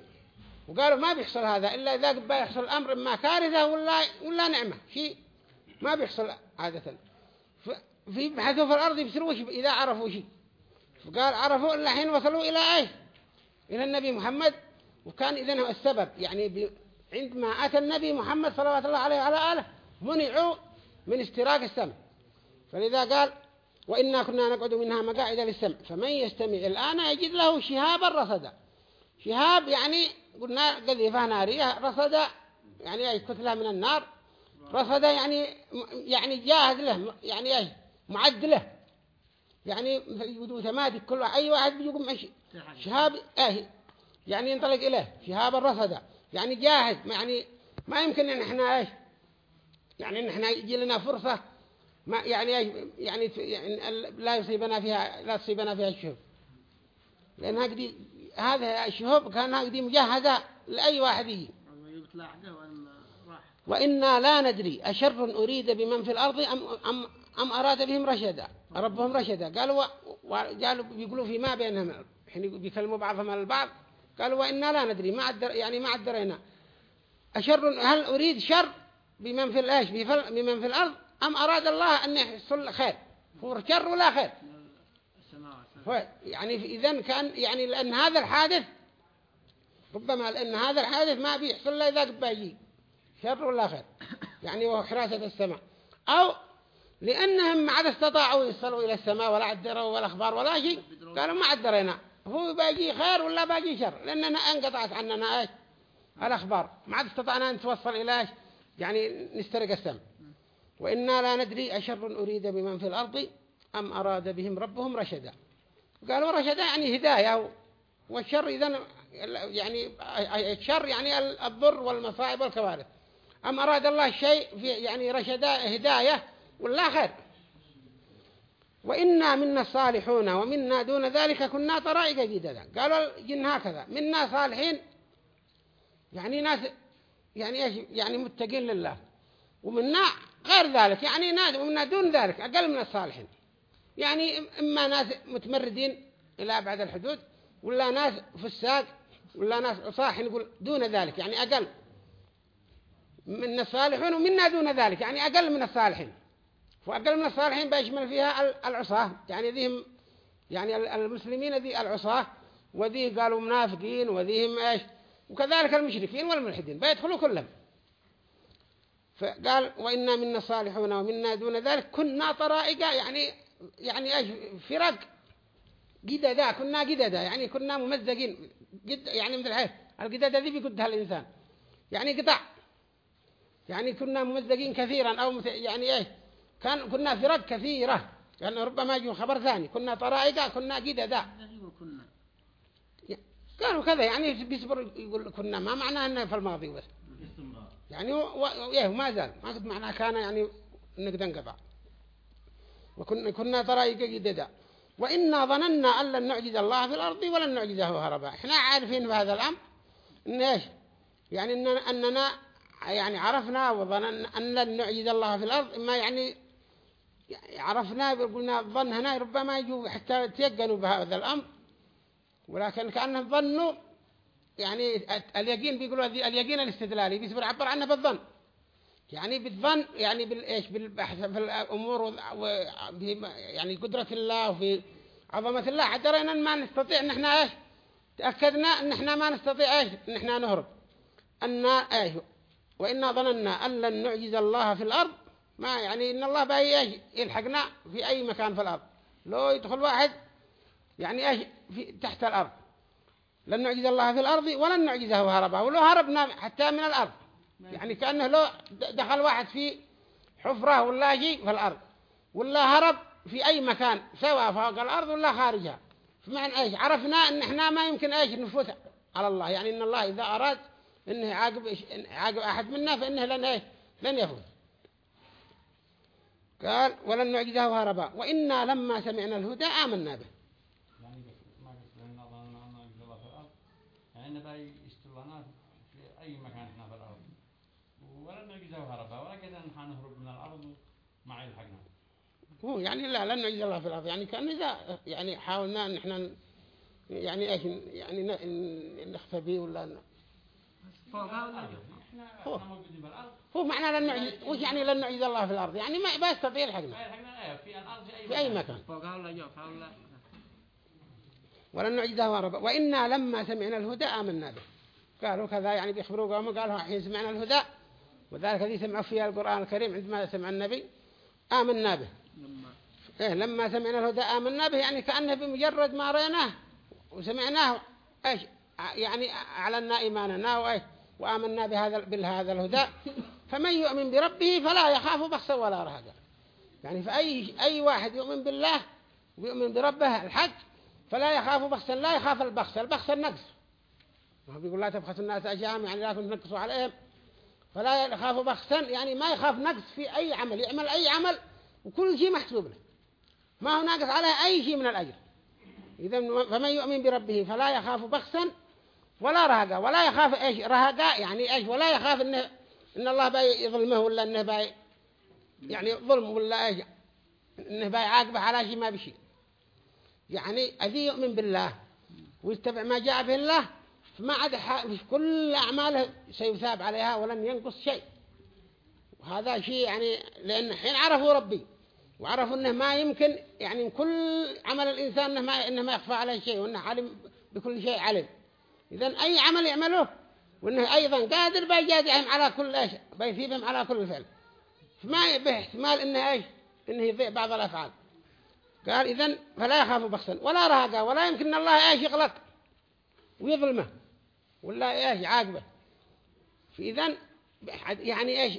وقالوا ما بيحصل هذا إلا إذا قد يحصل الأمر إما كارثة ولا, ولا نعمة. شيء ما بيحصل عادة. في بحثوا في الأرض يبصروا إذا عرفوا شيء فقال عرفوا إلا حين وصلوا إلى أية إلى النبي محمد. وكان إذن هو السبب يعني عندما أتى النبي محمد صلى الله عليه وعلى آله منعوا من استراق السمع. فلذا قال وإنا كنا نقعد منها مقاعد للسمع. فمن يستمع الآن يجد له شهابا رصدا. شهاب يعني قلنا قذيفة نارية رصدا يعني أي كتلة من النار. رصدا يعني يعني جاهز له يعني أي معد له. يعني يقولوا ثماتي كل أي واحد بيقوم شهاب أي يعني ينطلق إليه. شهاب الرصدا يعني جاهز يعني ما يمكن إن إحنا إيش يعني إن إحنا يجي لنا فرصة ما يعني يعني, يعني لا يصيبنا فيها لا تصيبنا فيها الشهب. لأنها قدي هذا الشهب كان قدي مجهزة لأي واحد يجي. وإنا لا ندري أشر أريد بمن في الأرض أم, أم, أم أراد بهم رشدا. ربهم رشدا. قالوا قالوا بيقولوا في ما بينهم. حين بيكلموا بعضهم البعض. قالوا وإنا لا ندري. ما عدر يعني ما عدرينا أشر هل أريد شر بمن في الآش بمن في الأرض؟ أم أراد الله أن يحصل خير؟ هو شر ولا خير. يعني إذا كان يعني لأن هذا الحادث ربما لأن هذا الحادث ما بيحصل له إذا باجي شر ولا خير. يعني وهو حراسة السماء. أو لأنهم ما عاد استطاعوا يصلوا إلى السماء ولا عدروا ولا أخبار ولا شيء. قالوا ما عدرينا هو باقي خير ولا باقي شر؟ لأننا انقطعت عننا إيش؟ الأخبار. ما عاد استطعنا أن نتوصل إلى يعني نسترق السم وإنا لا ندري أشر أريد بمن في الأرض أم أراد بهم ربهم رشدا. قالوا رشدا يعني هداية والشر إذن يعني الشر يعني الضر والمصائب والكوارث. أم أراد الله شيء في يعني رشدا هداية ولا خير؟ وإنا منا الصالحون ومنا دون ذلك كنا طرائق جددا. قالوا الجن هكذا منا صالحين. يعني ناس يعني إيش؟ يعني متقين لله. ومنا غير ذلك. يعني ناس ومنا دون ذلك أقل من الصالحين. يعني إما ناس متمردين إلى أبعد الحدود ولا ناس فساق ولا ناس عصاح نقول دون ذلك. يعني أقل من الصالحون ومنا دون ذلك. يعني أقل من الصالحين. وأقل من الصالحين بيشمل فيها العصاة. يعني ذيهم يعني المسلمين ذي العصاة وذي قالوا منافقين وذيهم إيش؟ وكذلك المشركين والملحدين. بيدخلوا كلهم. فقال وإنا منا صالحون ومنا دون ذلك كنا طرائق يعني يعني إيش فرق قددا كنا قددا يعني كنا ممزقين قد يعني مثل هاي القددا ذي بيقدها الإنسان. يعني قطع. يعني كنا ممزقين كثيرا أو يعني إيش كان كنا فرق كثيرة. لأنه ربما يجوا خبر ثاني كنا طرائق كنا قددا قالوا كذا يعني بيصبر يقول كنا ما معناه أنه في الماضي بس يعني و... ما زال. ما قد معناه كان يعني نقدر انقطع وكنا كنا طرائق جددا. وإنا ظننا أن لن نعجز الله في الأرض ولن نعجزه هربا إحنا عارفين بهذا الأمر. إن إيش؟ يعني إننا, أننا يعني عرفنا وظننا أن لن نعجز الله في الأرض. إما يعني عرفنا قلنا الظن هنا ربما يجوا حتى يتيقنوا بهذا الأمر. ولكن كأنهم ظنوا يعني اليقين بيقولوا اليقين الاستدلالي بيصبر عبر عنه بالظن. يعني بالظن يعني بالإيش بالبحث في الأمور و يعني قدرة الله وفي عظمة الله. حتى ما نستطيع إن إحنا إيش؟ تأكدنا إن إحنا ما نستطيع إيش؟ إن إحنا نهرب. أن إيش وإنا ظننا أن لن نعجز الله في الأرض. ما يعني إن الله بأي يلحقنا في أي مكان في الأرض. لو يدخل واحد يعني إيش؟ في تحت الأرض. لن نعجز الله في الأرض ولن نعجزه هربا ولو هربنا حتى من الأرض. يعني كأنه لو دخل واحد في حفرة ولا شيء في الأرض. ولا هرب في أي مكان سواء فوق الأرض ولا خارجها. فمعنى إيش؟ عرفنا إن إحنا ما يمكن إيش نفوت على الله. يعني إن الله إذا أراد إنه عاقب عاقب أحد منا فإنه لن إيش؟ لن يفوت. قال ولن نعجزه هربا وإنا لما سمعنا الهدى آمنا به يعني ما قلت لنا ظننا أن نعجز الله في الأرض يعني باي يستلنا في أي مكان إحنا في الأرض. ولن نعجزه هربا ولكن نحن نهرب من الأرض مع الحقنا. هو يعني لا لن نعجز الله في الأرض. يعني كأن إذا يعني حاولنا أن إحنا يعني إيش يعني نخفى به ولا هو هو معنى لن نعجز وش يعني لن نعجز الله في الأرض؟ يعني ما بيستطيع الحقنا. في أي مكان. ولن نعجزه وربا. وإنا لما سمعنا الهدى آمنا به. قالوا كذا يعني بيخبروا قوم قالوا حين سمعنا الهدى وذلك الذي سمعوا فيها القرآن الكريم عندما سمع النبي آمنا به. إيه لما سمعنا الهدى آمنا به يعني كأنه بمجرد ما رأيناه وسمعناه إيش يعني أعلنا إيماننا وإيش وآمنا بهذا بهذا الهدى. فمن يؤمن بربه فلا يخاف بخسا ولا رهقا يعني فأي أي واحد يؤمن بالله ويؤمن بربه الحق فلا يخاف بخسا لا يخاف البخس البخس النقص. ما بيقول لا تبخسوا الناس أشياء يعني لا تنقصوا عليهم. فلا يخاف بخسا يعني ما يخاف نقص في أي عمل يعمل أي عمل وكل شيء محسوب له. ما هو ناقص عليه أي شيء من الأجر. إذا فمن يؤمن بربه فلا يخاف بخسا ولا رهقا ولا يخاف إيش؟ رهقا يعني إيش؟ ولا يخاف إنه إن الله باي يظلمه ولا إنه باي يعني ظلم ولا إيش؟ إنه باي عاقبه على شيء ما بشيء. يعني الذي يؤمن بالله ويتبع ما جاء به الله فما عاد كل أعماله سيثاب عليها ولن ينقص شيء. وهذا شيء يعني لأن حين عرفوا ربي وعرفوا أنه ما يمكن يعني كل عمل الإنسان أنه ما, إنه ما يخفى عليه شيء وأنه علم بكل شيء علم. إذن أي عمل يعمله وأنه أيضا قادر بيجازعهم على كل إيش بيثيبهم على كل فعل. فما به احتمال إنه إيش إنه يضيع بعض الأفعال. قال إذن فلا يخافوا بخسا ولا رهقا ولا يمكن الله إيش يغلط ويظلمه ولا إيش عاقبة. فإذن يعني إيش؟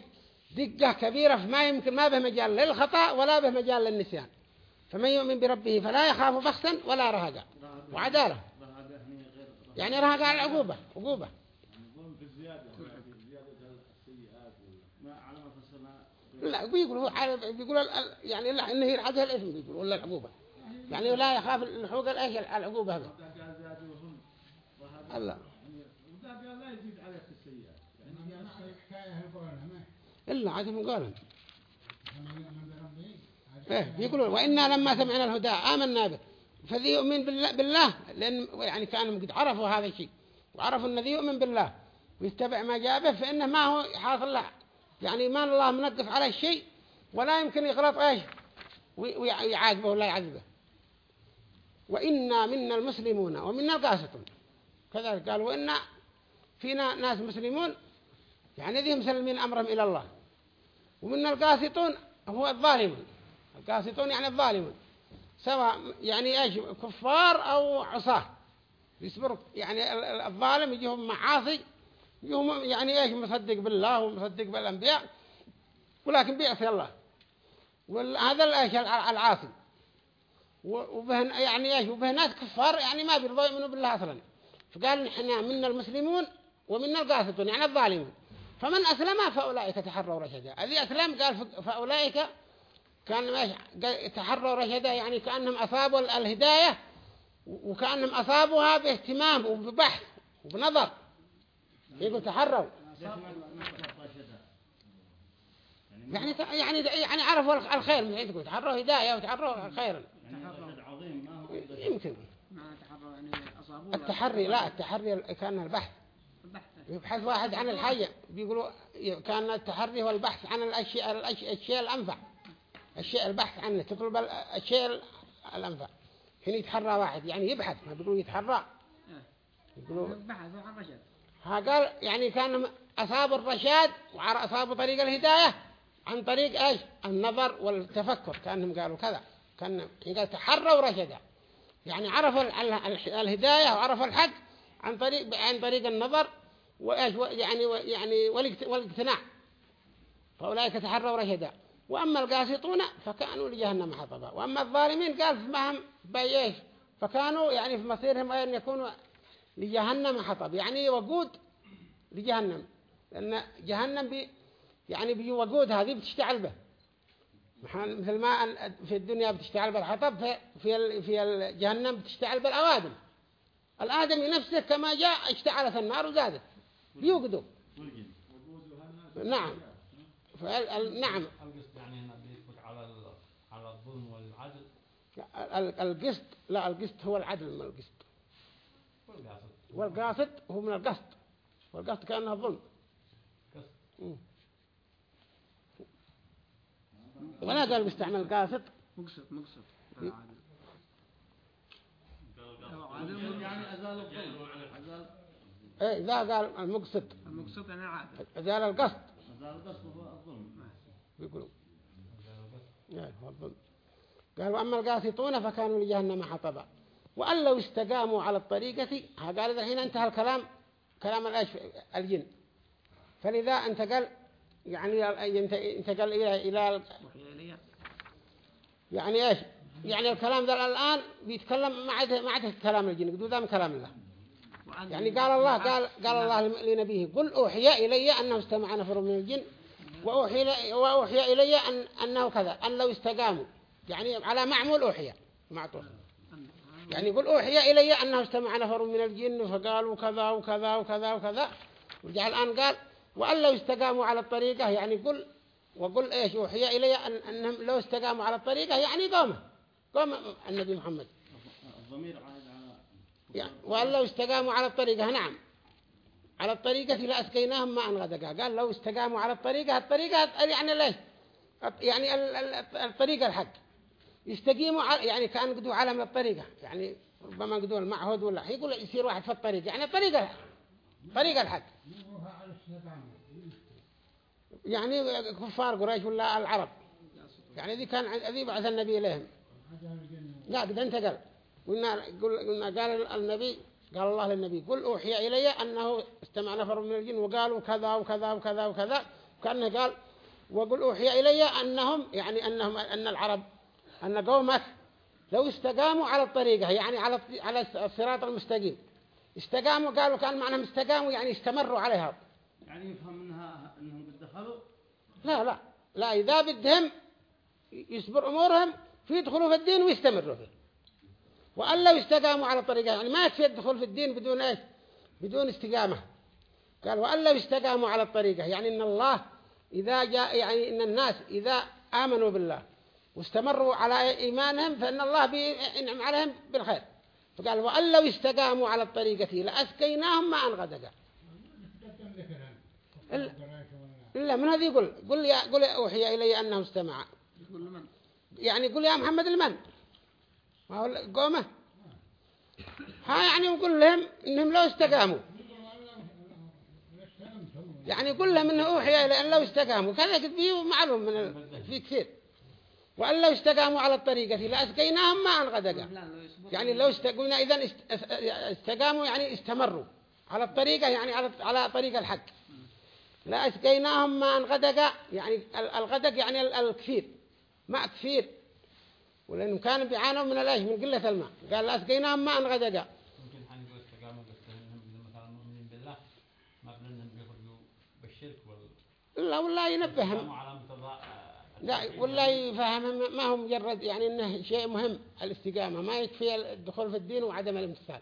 دقة كبيرة فما يمكن ما به مجال للخطأ ولا به مجال للنسيان. فمن يؤمن بربه فلا يخاف بخسا ولا رهقا وعدالة. يعني رهقا على العقوبة عقوبة. لا بيقول هو بيقول يعني لا إنه يرعدها الاسم بيقول ولا العقوبة. يعني لا يخاف الحقوق الايش العقوبة هذا الله. إلا عدم قولا إيه يقولون وإنا لما سمعنا الهدى آمنا به. فذي يؤمن بالله لأن يعني كانوا قد عرفوا هذا الشيء. وعرفوا أن ذي يؤمن بالله. ويتبع ما جاء به فإنه ما هو حاصل له. يعني إيمان الله منقف على الشيء ولا يمكن يغلط إيش؟ ويعاقبه ولا يعذبه. وإنا منا المسلمون ومنا القاسطون. كذلك قال وإنا فينا ناس مسلمون. يعني ذي مسلمين أمرهم إلى الله. ومن القاسطون هو الظالمون القاسطون يعني الظالمون سواء يعني إيش؟ كفار أو عصاة. يصبر يعني الظالم يجيهم معاصي يجيهم يعني إيش مصدق بالله ومصدق بالأنبياء ولكن بيعصي الله. وهذا الإيش العاصي. وبهن يعني إيش وبه ناس كفار يعني ما بيرضوا يؤمنوا بالله أصلا. فقال نحن منا المسلمون ومنا القاسطون يعني الظالمون. فمن أسلم فأولئك تحروا رشدا. الذي أسلم قال فأولئك كان تحروا رشدا يعني كأنهم أصابوا الهداية وكأنهم أصابوها باهتمام وببحث وبنظر. يقول تحروا. يعني يعني يعني عرفوا الخير من تقول تحروا هداية وتحروا خيرا يعني يمكن. التحري لا التحري كان البحث. يبحث واحد عن الحاجة بيقولوا كان التحري هو البحث عن الأشياء الأشياء الأنفع. الشيء البحث عنه تطلب الشيء الأنفع. حين يتحرى واحد. يعني يبحث. ما بيقولوا يتحرى. يقولوا بحثوا عن رشد ها قال يعني كان أصاب الرشاد وأصابوا طريق الهداية عن طريق إيش؟ النظر والتفكر كأنهم قالوا كذا كأن قال تحروا رشدا. يعني عرفوا الهداية وعرفوا الحق عن طريق عن طريق النظر وإيش؟ يعني يعني والاقتناع. فأولئك تحروا رشدا. وأما القاسطون فكانوا لجهنم حطبا وأما الظالمين قال فمهم بايش فكانوا يعني في مصيرهم أن يكونوا لجهنم حطب. يعني وقود لجهنم. لأن جهنم بي يعني بيجي وقود هذه بتشتعل به. مثل ما في الدنيا بتشتعل بالحطب في في في الجهنم بتشتعل بالأوادم الآدم نفسه كما جاء اشتعلت النار وزادت بيوقدوا. نعم. فال... نعم. القسط يعني على على الظلم والعدل؟ القسط لا القسط هو العدل من القسط. والقاسط هو من القسط والقسط كأنه الظلم قسط ولا قال مستعمل قاسط مقسط مقسط يعني أزال الظلم أزال إيه ذا قال المقسط المقسط يعني عادل أزال القسط أزال القسط هو الظلم. بيقولوا يعني هو الظلم. قال وأما القاسطون فكانوا لجهنم حطبا. وأن لو استقاموا على الطريقة قال الحين انتهى الكلام كلام الجن. فلذا انتقل يعني انتقل إلى إلى يعني إيش؟ يعني الكلام ذا الآن بيتكلم ما عاد ما عاد كلام الجن قدو ذا كلام الله. يعني قال الله قال قال الله لنبيه قل أوحي إلي أنه استمع نفر من الجن وأوحي, وأوحي إلي أن أنه كذا أن لو استقاموا يعني على معمول أوحي معطوف يعني يقول أوحي إلي أنه استمع نفر من الجن فقالوا كذا وكذا وكذا وكذا. ورجع الآن قال وأن لو استقاموا على الطريقة يعني قل وقل إيش أوحي إلي أن أنهم لو استقاموا على الطريقة يعني قومه. قوم النبي محمد. الضمير عائد على يعني وأن لو استقاموا على الطريقة نعم. على الطريقة لأسقيناهم ما أنغدقا قال لو استقاموا على الطريقة الطريقة يعني ليش؟ يعني الطريقة الحق. يستقيموا يعني كان قدوا على من الطريقة يعني ربما قدوا المعهود ولا يقول يصير واحد في الطريق يعني الطريقة طريقة الحق. يعني كفار قريش ولا العرب. يعني ذي كان ذي بعث النبي إليهم. لا قد انتقل قلنا, قلنا قال النبي قال الله للنبي قل أوحي إلي أنه استمع نفر من الجن وقالوا كذا وكذا وكذا وكذا. وكأنه قال وقل أوحي إلي أنهم يعني أنهم أن العرب أن قومك لو استقاموا على الطريقة يعني على على الصراط المستقيم. استقاموا قالوا كان معناهم استقاموا يعني استمروا عليها. يعني يفهم منها أنهم قد دخلوا لا لا. لا إذا بدهم يصبر أمورهم فيدخلوا في الدين ويستمروا فيه. وأن لو استقاموا على الطريقة يعني ما يكفي الدخول في الدين بدون إيش؟ بدون استقامة. قال وأن لو استقاموا على الطريقة يعني إن الله إذا جاء يعني إن الناس إذا آمنوا بالله واستمروا على إيمانهم فإن الله بينعم عليهم بالخير. فقال وأن لو استقاموا على الطريقة لأسقيناهم ما أنغدقا إلا من هذا يقول قل يا قل أوحي إلي أنه استمع. يعني قل يا محمد المن ما هو قومه. ها يعني وقل لهم إنهم لو استقاموا. يعني قل لهم إنه أوحي إلي أن لو استقاموا. كذا فيه معلوم من في كثير. وأن لو استقاموا على الطريقة لأسقيناهم ما أنغدقا يعني لو استقلنا إذن استقاموا يعني استمروا على الطريقة يعني على على طريق الحق. لا أسقيناهم ما انغدق يعني الغدق يعني الكثير ماء كثير. ولأنهم كانوا بيعانوا من الايش من قلة الماء. قال لا أسقيناهم ما انغدق ممكن حنقول استقاموا بس إنهم مثلا مؤمنين بالله ما بلنهم بيخرجوا بالشرك وال لا والله ينبههم. لا ولا يفهمهم ما هو مجرد يعني إنه شيء مهم الاستقامة. ما يكفي الدخول في الدين وعدم الامتثال.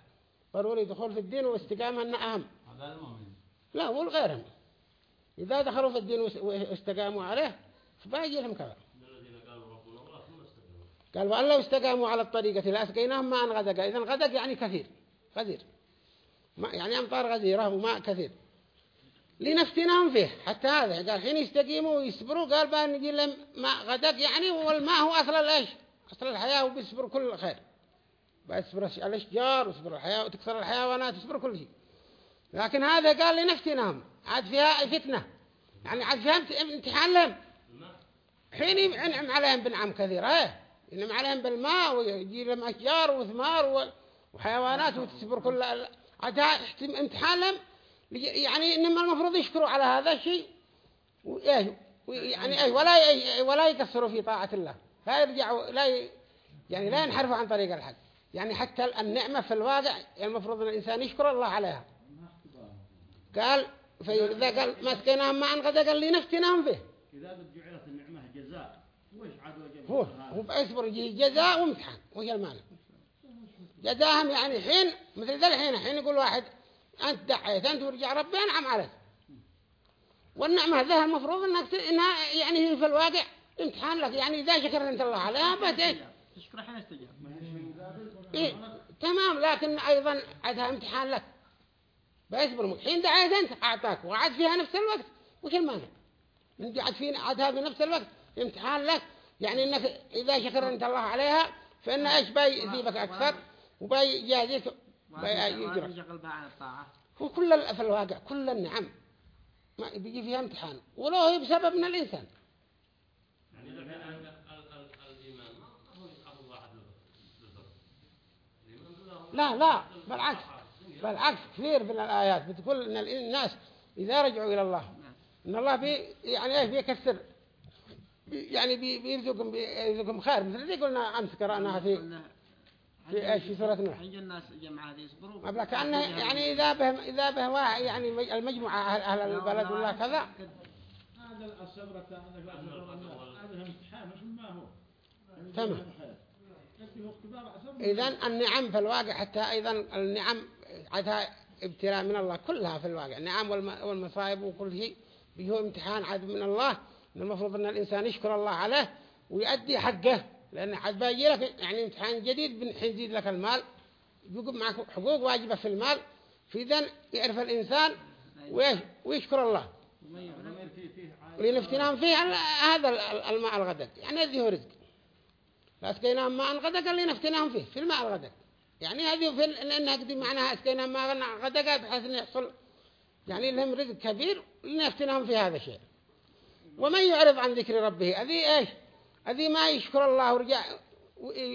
ضروري دخول في الدين واستقامة إنه أهم. هذا المؤمن. لا والغيرهم إذا دخلوا في الدين واستقاموا عليه فباجي لهم كذا قال وأن لو استقاموا على الطريقة لأسقيناهم ماء غدقا. إذن غدق يعني كثير غدير. يعني أمطار غزيرة وماء كثير. لنفتناهم فيه. حتى هذا قال حين يستقيموا ويصبروا قال بقى نجي لهم ماء غدق يعني والماء هو أصل الإيش أصل الحياة وبيصبر كل خير. بيصبر الأشجار ويصبر الحياة وتكسر الحيوانات ويصبر كل شيء. لكن هذا قال لنفتناهم عاد فيها فتنة. يعني عاد فيها امتحان لهم. حين ينعم عليهم بنعم كثيرة. إيه؟ ينعم عليهم بالماء ويجي لهم أشجار وثمار وحيوانات وتصبر كل عاد امتحان لهم. يعني إنما المفروض يشكروا على هذا الشيء وإيه يعني إيه ولا ولا يكسروا في طاعة الله. لا يرجعوا لا يعني لا ينحرفوا عن طريق الحق. يعني حتى النعمة في الواقع المفروض أن الإنسان يشكر الله عليها. قال فإذا قال ما معا غدا؟ قال لي نفتناهم فيه إذا جعلت النعمة جزاء وش عاد وجه هو هو بأصبر جزاء وامتحان. وش المعنى؟ جزاهم يعني حين مثل ذا الحين حين يقول واحد أنت دعيت أنت ورجع ربي أنعم عليك. والنعمة ذا المفروض أنك إنها يعني هي في الواقع امتحان لك يعني إذا شكرت أنت الله عليها إيش تشكر حين استجاب. إيه تمام لكن أيضا عدها امتحان لك. بيصبر حين دعيت أنت أعطاك وعد فيها نفس الوقت. وش المانع؟ من قعد فينا عدها بنفس الوقت. امتحان لك. يعني إنك إذا شكرت أنت الله عليها فإن إيش بيذيبك أكثر وبيجازيك هو كل في الواقع كل النعم. ما بيجي فيها امتحان. ولو هي بسبب من الإنسان لا لا بالعكس. بالعكس كثير من الآيات بتقول إن الناس إذا رجعوا إلى الله إن الله بي يعني إيش بيكسر؟ يعني بيرزقهم بيرزقهم خير. مثل اللي قلنا أمس قرأناها في في إيش؟ في سورة نوح. الناس جماعة يصبروا. كأنه يعني إذا به إذا به واحد يعني المجموعة أهل البلد ولا كذا. هذا الصبر هذا امتحان ما هو؟ تمام. إذا النعم في الواقع حتى أيضا النعم عدها ابتلاء من الله كلها في الواقع. النعم والمصائب وكل شيء بيه امتحان عاد من الله. المفروض أن الإنسان يشكر الله عليه ويؤدي حقه. لأن حد باجي لك يعني امتحان جديد بنزيد لك المال يقوم معك حقوق واجبة في المال في ذن يعرف الإنسان ويشكر الله. لنفتناهم فيه هذا الماء الغدق يعني هذه رزق. فأسقيناهم ماء غدق اللي نفتناهم فيه في الماء الغدق يعني هذه في لأنها قد معناها أسقيناهم ماء غدق بحيث أن يحصل يعني لهم رزق كبير لنفتناهم في هذا الشيء. ومن يعرض عن ذكر ربه هذه إيش؟ هذه ما يشكر الله ورجع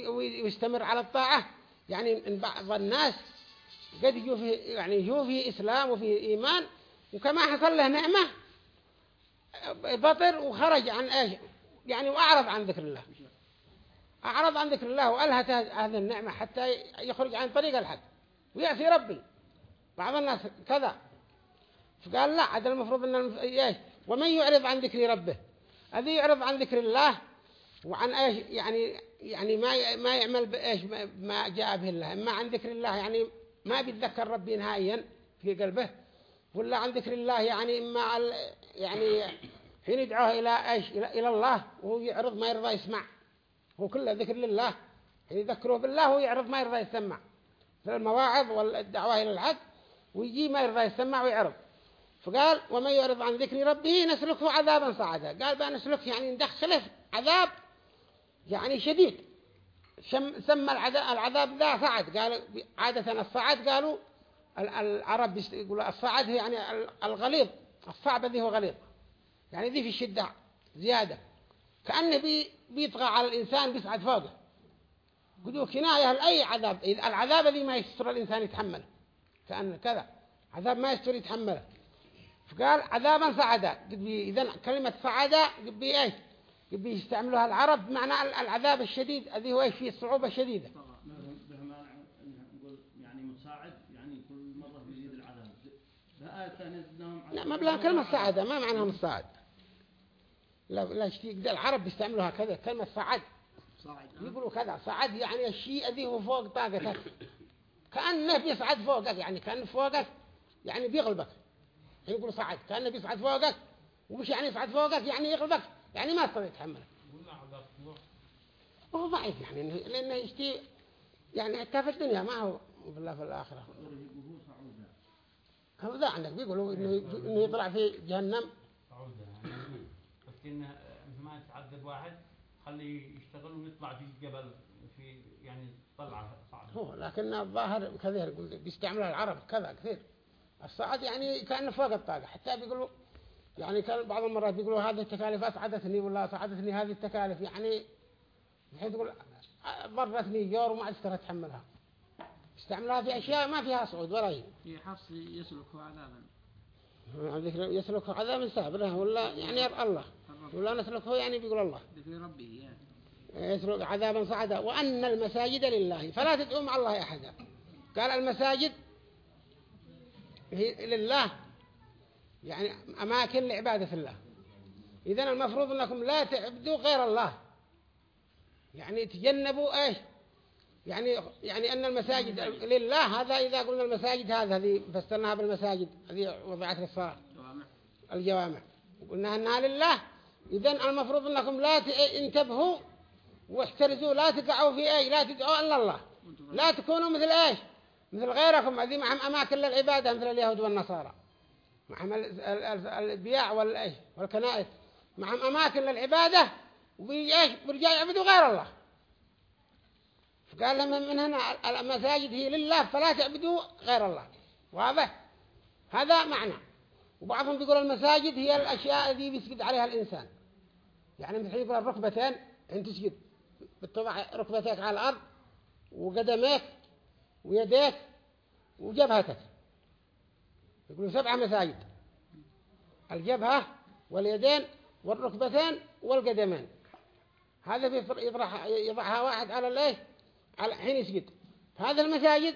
ويستمر على الطاعة. يعني إن بعض الناس قد يجوا فيه يعني يجوا فيه إسلام وفيه إيمان وكما حصل له نعمة بطر وخرج عن إيش يعني وأعرض عن ذكر الله. أعرض عن ذكر الله وألهت هذه النعمة حتى يخرج عن طريق الحق. ويأتي ربي. بعض الناس كذا. فقال لا هذا المفروض أن ومن يعرض عن ذكر ربه؟ الذي يعرض عن ذكر الله وعن إيش يعني يعني ما ما يعمل بإيش ما جاء به الله. إما عن ذكر الله يعني ما بيتذكر ربي نهائيا في قلبه ولا عن ذكر الله يعني إما يعني حين يدعوه إلى إيش إلى, الله وهو يعرض ما يرضى يسمع. هو كله ذكر لله. حين يذكره بالله هو يعرض ما يرضى يسمع. في المواعظ والدعوة إلى الحق ويجي ما يرضى يسمع ويعرض. فقال ومن يعرض عن ذكر ربه نسلكه عذابا صعدا. قال بقى نسلك يعني ندخله عذاب يعني شديد. سمى العذاب ذا صعد. قال عادة الصعد قالوا العرب يقولوا الصعد هي يعني الغليظ. الصعب ذي هو غليظ. يعني ذي في الشدة زيادة. كأنه بي بيطغى على الإنسان بيصعد فوقه. قدوا كناية لأي عذاب. العذاب الذي ما يستر الإنسان يتحمله. كأنه كذا. عذاب ما يستر يتحمله. فقال عذابا صعدا. إذا كلمة صعدا قد إيش؟ بيستعملوها العرب معنى العذاب الشديد الذي هو فيه الصعوبة الشديدة يعني مساعد يعني كل مرة بيزيد العذاب. لا ما بلا كلمة سعادة ما معناها مساعد؟ لا لا شيء العرب بيستعملوها كذا كلمة صعد يقولوا كذا صعد يعني الشيء الذي هو فوق طاقتك. كأنه بيصعد فوقك يعني كأنه فوقك يعني بيغلبك. يعني يقولوا صعد كأنه بيصعد فوقك ومش يعني يصعد فوقك يعني يغلبك. يعني ما يستطيع يتحمله وهو ضعيف يعني لأنه يشتي يعني حتى في الدنيا ما هو بالله في الآخرة. هو ذا عندك بيقولوا إنه إنه يطلع في جهنم. بس إنه ما تعذب واحد خليه يشتغل ويطلع في الجبل في يعني طلعة صعبة. هو لكن الظاهر كثير بيستعملها العرب كذا كثير. الصعد يعني كأنه فوق الطاقة حتى بيقولوا يعني كان بعض المرات بيقولوا هذه التكاليف أسعدتني ولا أسعدتني هذه التكاليف يعني بحيث يقول ضرتني جور وما أستطيع أتحملها. استعملها في أشياء ما فيها صعود ولا شيء. في حفص يسلكه عذابا. يسلكه عذابا سابره ولا يعني يرى الله. ولا نسلكه يعني بيقول الله. ربه يعني يسلك عذابا صعدا وأن المساجد لله. فلا تدعوا مع الله أحدا. قال المساجد هي لله. يعني أماكن لعبادة الله. إذن المفروض أنكم لا تعبدوا غير الله. يعني تجنبوا إيش؟ يعني يعني أن المساجد لله هذا إذا قلنا المساجد هذا هذه فسرناها بالمساجد هذه وضعت للصلاة. الجوامع. قلنا أنها لله. إذن المفروض أنكم لا انتبهوا واحترزوا لا تقعوا في أي لا تدعوا إلا الله. لا تكونوا مثل إيش؟ مثل غيركم هذه معهم أماكن للعبادة مثل اليهود والنصارى. معهم البياع والكنائس. معهم أماكن للعبادة وبيرجع يعبدوا غير الله. فقال لهم من هنا المساجد هي لله فلا تعبدوا غير الله. واضح؟ هذا معنى. وبعضهم بيقول المساجد هي الأشياء التي بيسجد عليها الإنسان. يعني مثل يقول الركبتين أنت تسجد بتضع ركبتك على الأرض وقدميك ويديك وجبهتك. يقولوا سبعة مساجد. الجبهة واليدين والركبتين والقدمين. هذا يضرح يضعها واحد على الايه على حين يسجد. هذا المساجد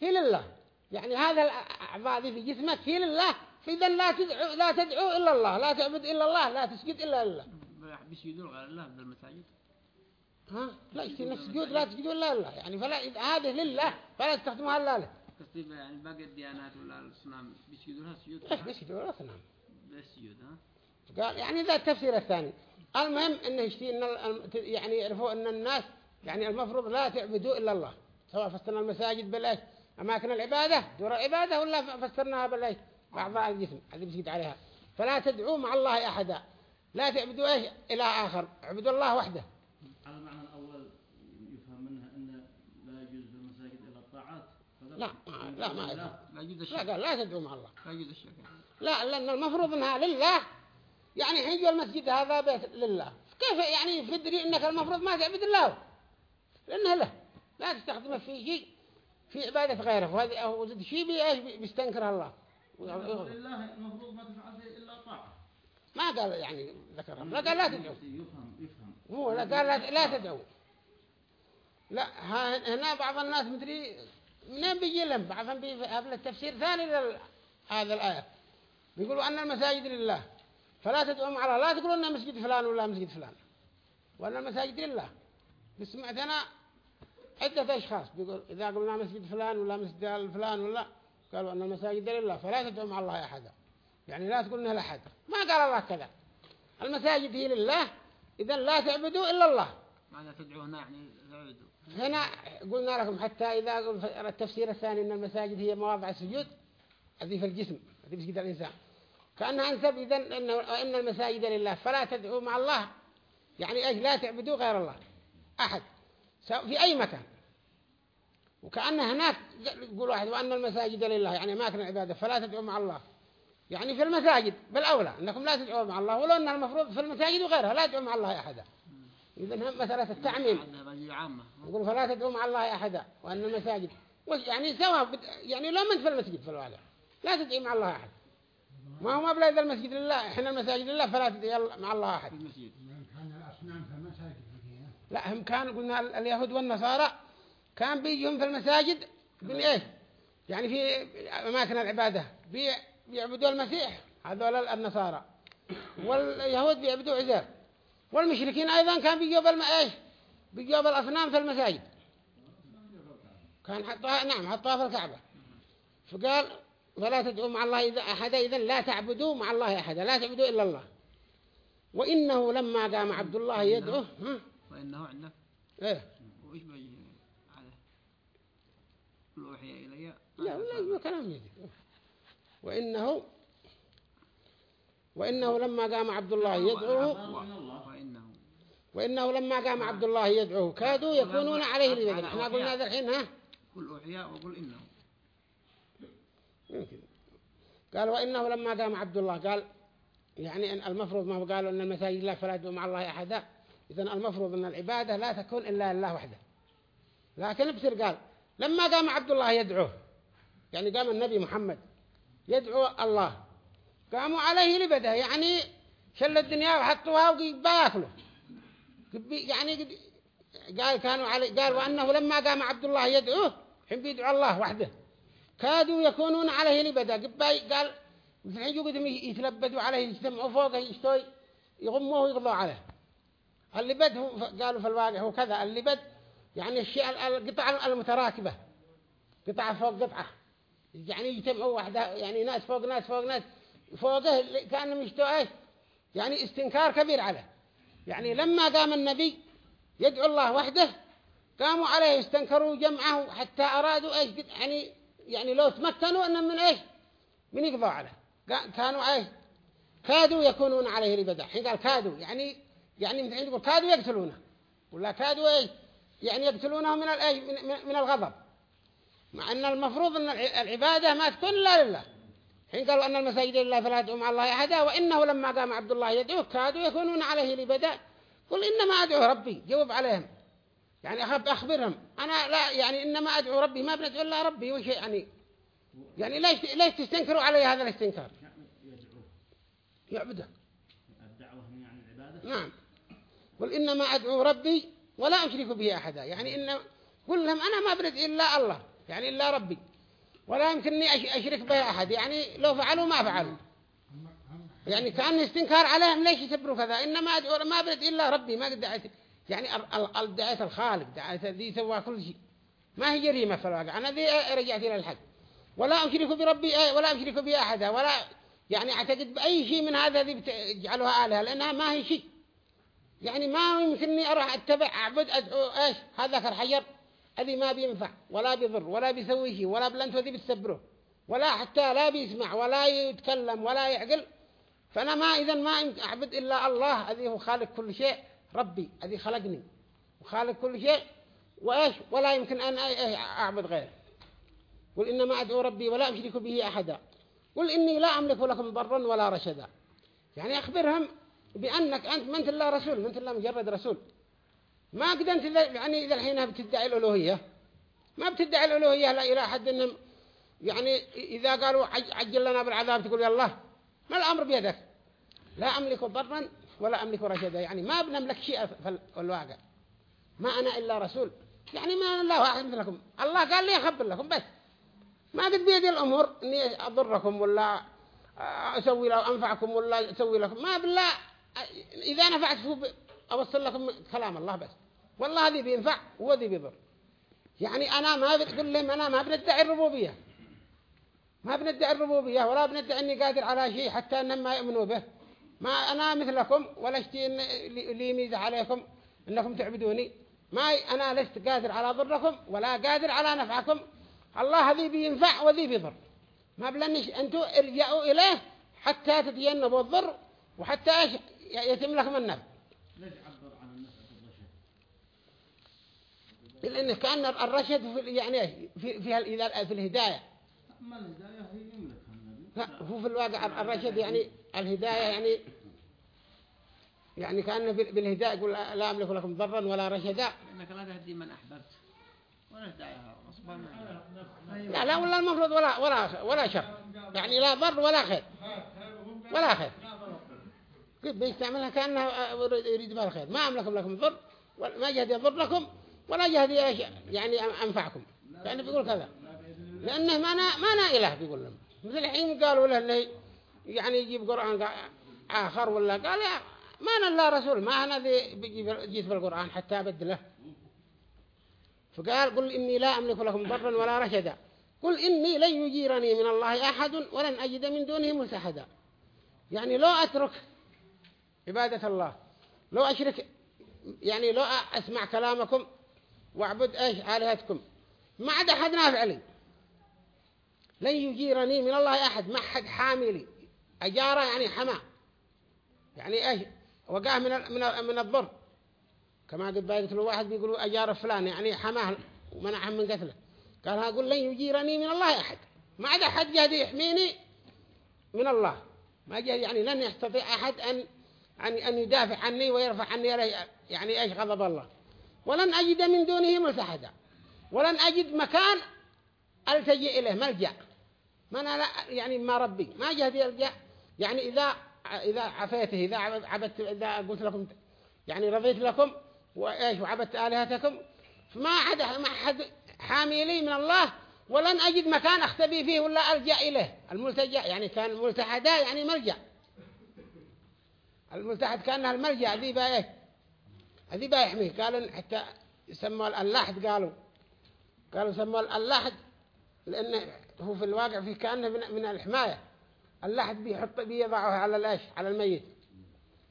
هي لله. يعني هذا الأعضاء في جسمك هي لله فإذا لا تدعو لا تدعو إلا الله لا تعبد إلا الله لا تسجد إلا لله. بيسجدوا غير الله في المساجد؟ ها؟ لا يصير السجود لا تسجدوا إلا الله يعني فلا هذه لله فلا تستخدموها إلا له. قصدي يعني باقي الديانات ولا الصنام بيسجدوا لها سجود؟ إيش بيسجدوا لها صنام بالسجود ها؟ قال يعني ذا التفسير الثاني. المهم إنه يشتي إن يعني يعرفوا إن الناس يعني المفروض لا تعبدوا إلا الله. سواء فسرنا المساجد بالإيش؟ أماكن العبادة دور العبادة ولا فسرناها بالإيش؟ اعضاء الجسم هذه بيسجد عليها. فلا تدعوا مع الله أحدا. لا تعبدوا إيش؟ إلى آخر. اعبدوا الله وحده على المعنى الأول يفهم منها ان لا يجوز في المساجد الا الطاعات لا لا ما لا لا يجوز لا قال لا تدعوا مع الله. لا يجوز الشرك لا لأن المفروض أنها لله. يعني حين المسجد هذا بيت لله. كيف يعني فدري أنك المفروض ما تعبد الله؟ لأنه له. لا تستخدمه في شيء في عبادة غيره. وهذا أو شيء بإيش بيستنكر الله. لله المفروض ما تفعل إلا طاعة. ما قال يعني ذكرها. لا قال لا تدعو. يفهم يفهم. هو لا قال لا, لا تدعو. لا هنا بعض الناس مدري منين بيجي لهم؟ بعضهم بيقابل التفسير ثاني لهذا الآية. بيقولوا أن المساجد لله. فلا تدعوا الله. لا تقولوا أن مسجد فلان ولا مسجد فلان. وأن المساجد لله. بسمعتنا عدة أشخاص. بيقول إذا قلنا مسجد فلان ولا مسجد فلان ولا قالوا أن المساجد لله. فلا تدعوا مع الله أحدا. يعني لا تقول إنها لأحد. ما قال الله كذا. المساجد هي لله. إذا لا تعبدوا إلا الله. ماذا تدعو هنا يعني تعبدوا هنا قلنا لكم حتى إذا التفسير الثاني أن المساجد هي مواضع السجود هذه في الجسم هذه بسجد الإنسان. كأنها أنسب إذن إن المساجد لله فلا تدعوا مع الله. يعني أجل لا تعبدوا غير الله. أحد. في أي مكان. وكأن هناك يقول واحد وأن المساجد لله يعني أماكن العبادة فلا تدعوا مع الله. يعني في المساجد بالأولى أنكم لا تدعوا مع الله ولو أن المفروض في المساجد وغيرها لا تدعوا مع الله أحدا. إذن هم مسألة التعميم يقول فلا تدعوا مع الله أحدا وأن المساجد. يعني سواء يعني لو من في المسجد في الواقع لا تدعي مع الله أحد. ما هو مبلغ إذا المسجد لله إحنا المساجد لله فلا تدعي مع الله أحد. لا هم كانوا قلنا اليهود والنصارى كان بيجهم في المساجد من إيه؟ يعني في أماكن العبادة. بي بيعبدوا المسيح هذول النصارى. واليهود بيعبدوا عزير. والمشركين أيضا كان بيجوا بالم إيش بيجوا بالأصنام في المساجد. كان حطوها نعم حطوها في الكعبة. فقال فلا تدعوا مع الله إذا أحدا إذا لا تعبدوا مع الله أحدا لا تعبدوا إلا الله. وإنه لما قام عبد الله يدعوه ها؟ وإنه عندك إيه. وإيش بيجي عليه قل أوحي إلي لا ولا كلام يجي وإنه وإنه لما قام عبد الله يدعوه وإنه لما قام عبد الله يدعوه كادوا يكونون عليه لبدل إحنا قلنا هذا الحين ها؟ قل أوحي وقل إنه. قال وإنه لما قام عبد الله قال يعني أن المفروض ما هو قالوا أن المساجد لا فلا يدعو مع الله أحدا. إذا المفروض أن العبادة لا تكون إلا لله وحده. لكن بصير قال لما قام عبد الله يدعوه يعني قام النبي محمد يدعو الله قاموا عليه لبده يعني شل الدنيا وحطوها وباكلوا يعني قال كانوا علي قال وأنه لما قام عبد الله يدعوه حين بيدعو الله وحده كادوا يكونون عليه لبدا قباي قال الحين يقدم يتلبدوا عليه يجتمعوا فوقه يشتوي يغموه ويغضوا عليه. اللبد قالوا في الواقع هو كذا اللبد يعني الشيء القطع المتراكبة. قطعة فوق قطعة. يعني يجتمعوا واحدة يعني ناس فوق ناس فوق ناس. فوقه كانوا يشتوا إيش؟ يعني استنكار كبير عليه. يعني لما قام النبي يدعو الله وحده قاموا عليه استنكروا جمعه حتى أرادوا إيش يعني يعني لو تمكنوا أنهم من إيش من يقضوا عليه. كانوا إيش كادوا يكونون عليه لبدا. حين قال كادوا يعني يعني مثل يقول كادوا يقتلونه. ولا كادوا إيش يعني يقتلونه من من, الغضب. مع إن المفروض إن الع- العبادة ما تكون إلا لله. حين قالوا أن المساجد لله فلا تدعوا مع الله أحدا وإنه لما قام عبد الله يدعوه كادوا يكونون عليه لبدا قل إنما أدعو ربي جاوب عليهم. يعني أخب أخبرهم. أنا لا يعني إنما أدعو ربي ما بندعو إلا ربي وش يعني. يعني ليش ليش تستنكروا علي هذا الاستنكار؟ يعبده. الدعوة نعم. قل إنما أدعو ربي ولا أشرك به أحدا. يعني إن قل لهم أنا ما بدعو إلا الله يعني إلا ربي. ولا يمكنني أش- أشرك به أحد. يعني لو فعلوا ما فعلوا. يعني كان استنكار عليهم ليش يسبروا كذا؟ إنما أدعو ما بدعو إلا ربي ما قد دعيت. يعني دعيت الخالق دعيت ذي سوى كل شيء. ما هي جريمة في الواقع. أنا ذي رجعت إلى الحق. ولا أشرك بربي ولا أشرك به أحدا ولا يعني أعتقد بأي شيء من هذا ذي بتجعلها آلهة لأنها ما هي شيء. يعني ما يمكنني أروح أتبع أعبد أدعو إيش؟ هذاك الحجر. هذه ما بينفع ولا بيضر ولا بيسوي شيء ولا بلنت وذي بتسبره ولا حتى لا بيسمع ولا يتكلم ولا يعقل. فأنا ما إذا ما أعبد إلا الله هذه هو خالق كل شيء ربي هذه خلقني. وخالق كل شيء وإيش؟ ولا يمكن أن أعبد غيره. قل إنما أدعو ربي ولا أشرك به أحدا. قل إني لا أملك لكم ضرا ولا رشدا. يعني أخبرهم بأنك أنت أنت إلا رسول أنت إلا مجرد رسول. ما قد أنت يعني إذا الحين بتدعي الألوهية. ما بتدعي الألوهية لا إلى حد إنهم يعني إذا قالوا عج- عجل لنا بالعذاب تقول يا الله ما الأمر بيدك؟ لا أملك ضرا ولا أملك رشدا. يعني ما بنملك شيء في ال- في الواقع. ما أنا إلا رسول. يعني ما الله واحد مثلكم. الله قال لي أخبر لكم بس. ما قد بيدي الأمور إني أضركم ولا أسوي لو أنفعكم ولا أسوي لكم. ما بالله إذا نفعت أوصل لكم كلام الله بس. والله هذه بينفع وذي بيضر. يعني أنا ما بتقول لهم أنا ما بندعي الربوبية. ما بندعي الربوبية ولا بندعي إني قادر على شيء حتى أنهم ما يؤمنوا به. ما أنا مثلكم ولا اشتي لي ميزة عليكم أنكم تعبدوني. ما أنا لست قادر على ضركم ولا قادر على نفعكم. الله هذي بينفع وذي بيضر. ما بلنش أنتوا ارجعوا إليه حتى تتجنبوا الضر وحتى يتم لكم النفع ليش عبر عن النفع بالرشد لأن كان الرشد في يعني؟ في في في الهداية. أما الهداية هي يملكها النبي. لا هو في الواقع الرشد يعني الهداية يعني يعني بال- بالهداية يقول لا أملك لكم ضرا ولا رشدا. إنك لا تهدي من أحببت. ولا لا لا ولا المفروض ولا ولا ولا شر. يعني لا ضر ولا خير. ولا خير. كيف بيستعملها؟ كأنه يريد بها الخير. ما أملكم لكم ضر ما جهد يضركم. ولا جهد إيش يعني أنفعكم. يعني بيقول كذا. لأنه ما أنا ما أنا إله بيقول لهم. مثل الحين قالوا له إنه يعني يجيب قرآن آخر ولا قال يا ما أنا إلا رسول. ما أنا ذي جيت بالقرآن حتى أبدله. فقال قل إني لا أملك لكم ضرا ولا رشدا. قل إني لن يجيرني من الله أحد ولن أجد من دونه ملتحدا يعني لو أترك عبادة الله لو أشرك يعني لو أسمع كلامكم واعبد إيش؟ آلهتكم. ما عاد أحد نافع لي. لن يجيرني من الله أحد. ما حد حاملي أجارة يعني حما يعني إيش؟ وقاه من من من الضر. كما قد بايت الواحد بيقولوا أجار فلان يعني حماه ومنعهم من قتله. قال هقول لن يجيرني من الله أحد. ما عاد أحد جاد يحميني من الله. ما جاء يعني لن يستطيع أحد أن أن أن يدافع عني ويرفع عني يعني إيش غضب الله؟ ولن أجد من دونه ملتحدا. ولن أجد مكان ألتجئ إليه ملجأ. ما أنا لا يعني ما ربي. ما جهد يلجأ يعني إذا إذا عفيته إذا عبدت إذا قلت لكم يعني رضيت لكم وإيش وعبدت آلهتكم فما أحد ما أحد حامي لي من الله ولن أجد مكان أختبي فيه ولا ألجأ إليه. الملتجأ يعني كان ملتحدا يعني ملجأ. الملتحد كأنها الملجأ ذي بقى إيه؟ هذه بقى يحميه قالوا حتى يسموا اللاحد قالوا. قالوا سموا اللاحد لأنه هو في الواقع في كأنه من, الحماية. اللاحد بيحط بيضعه على الأش على الميت.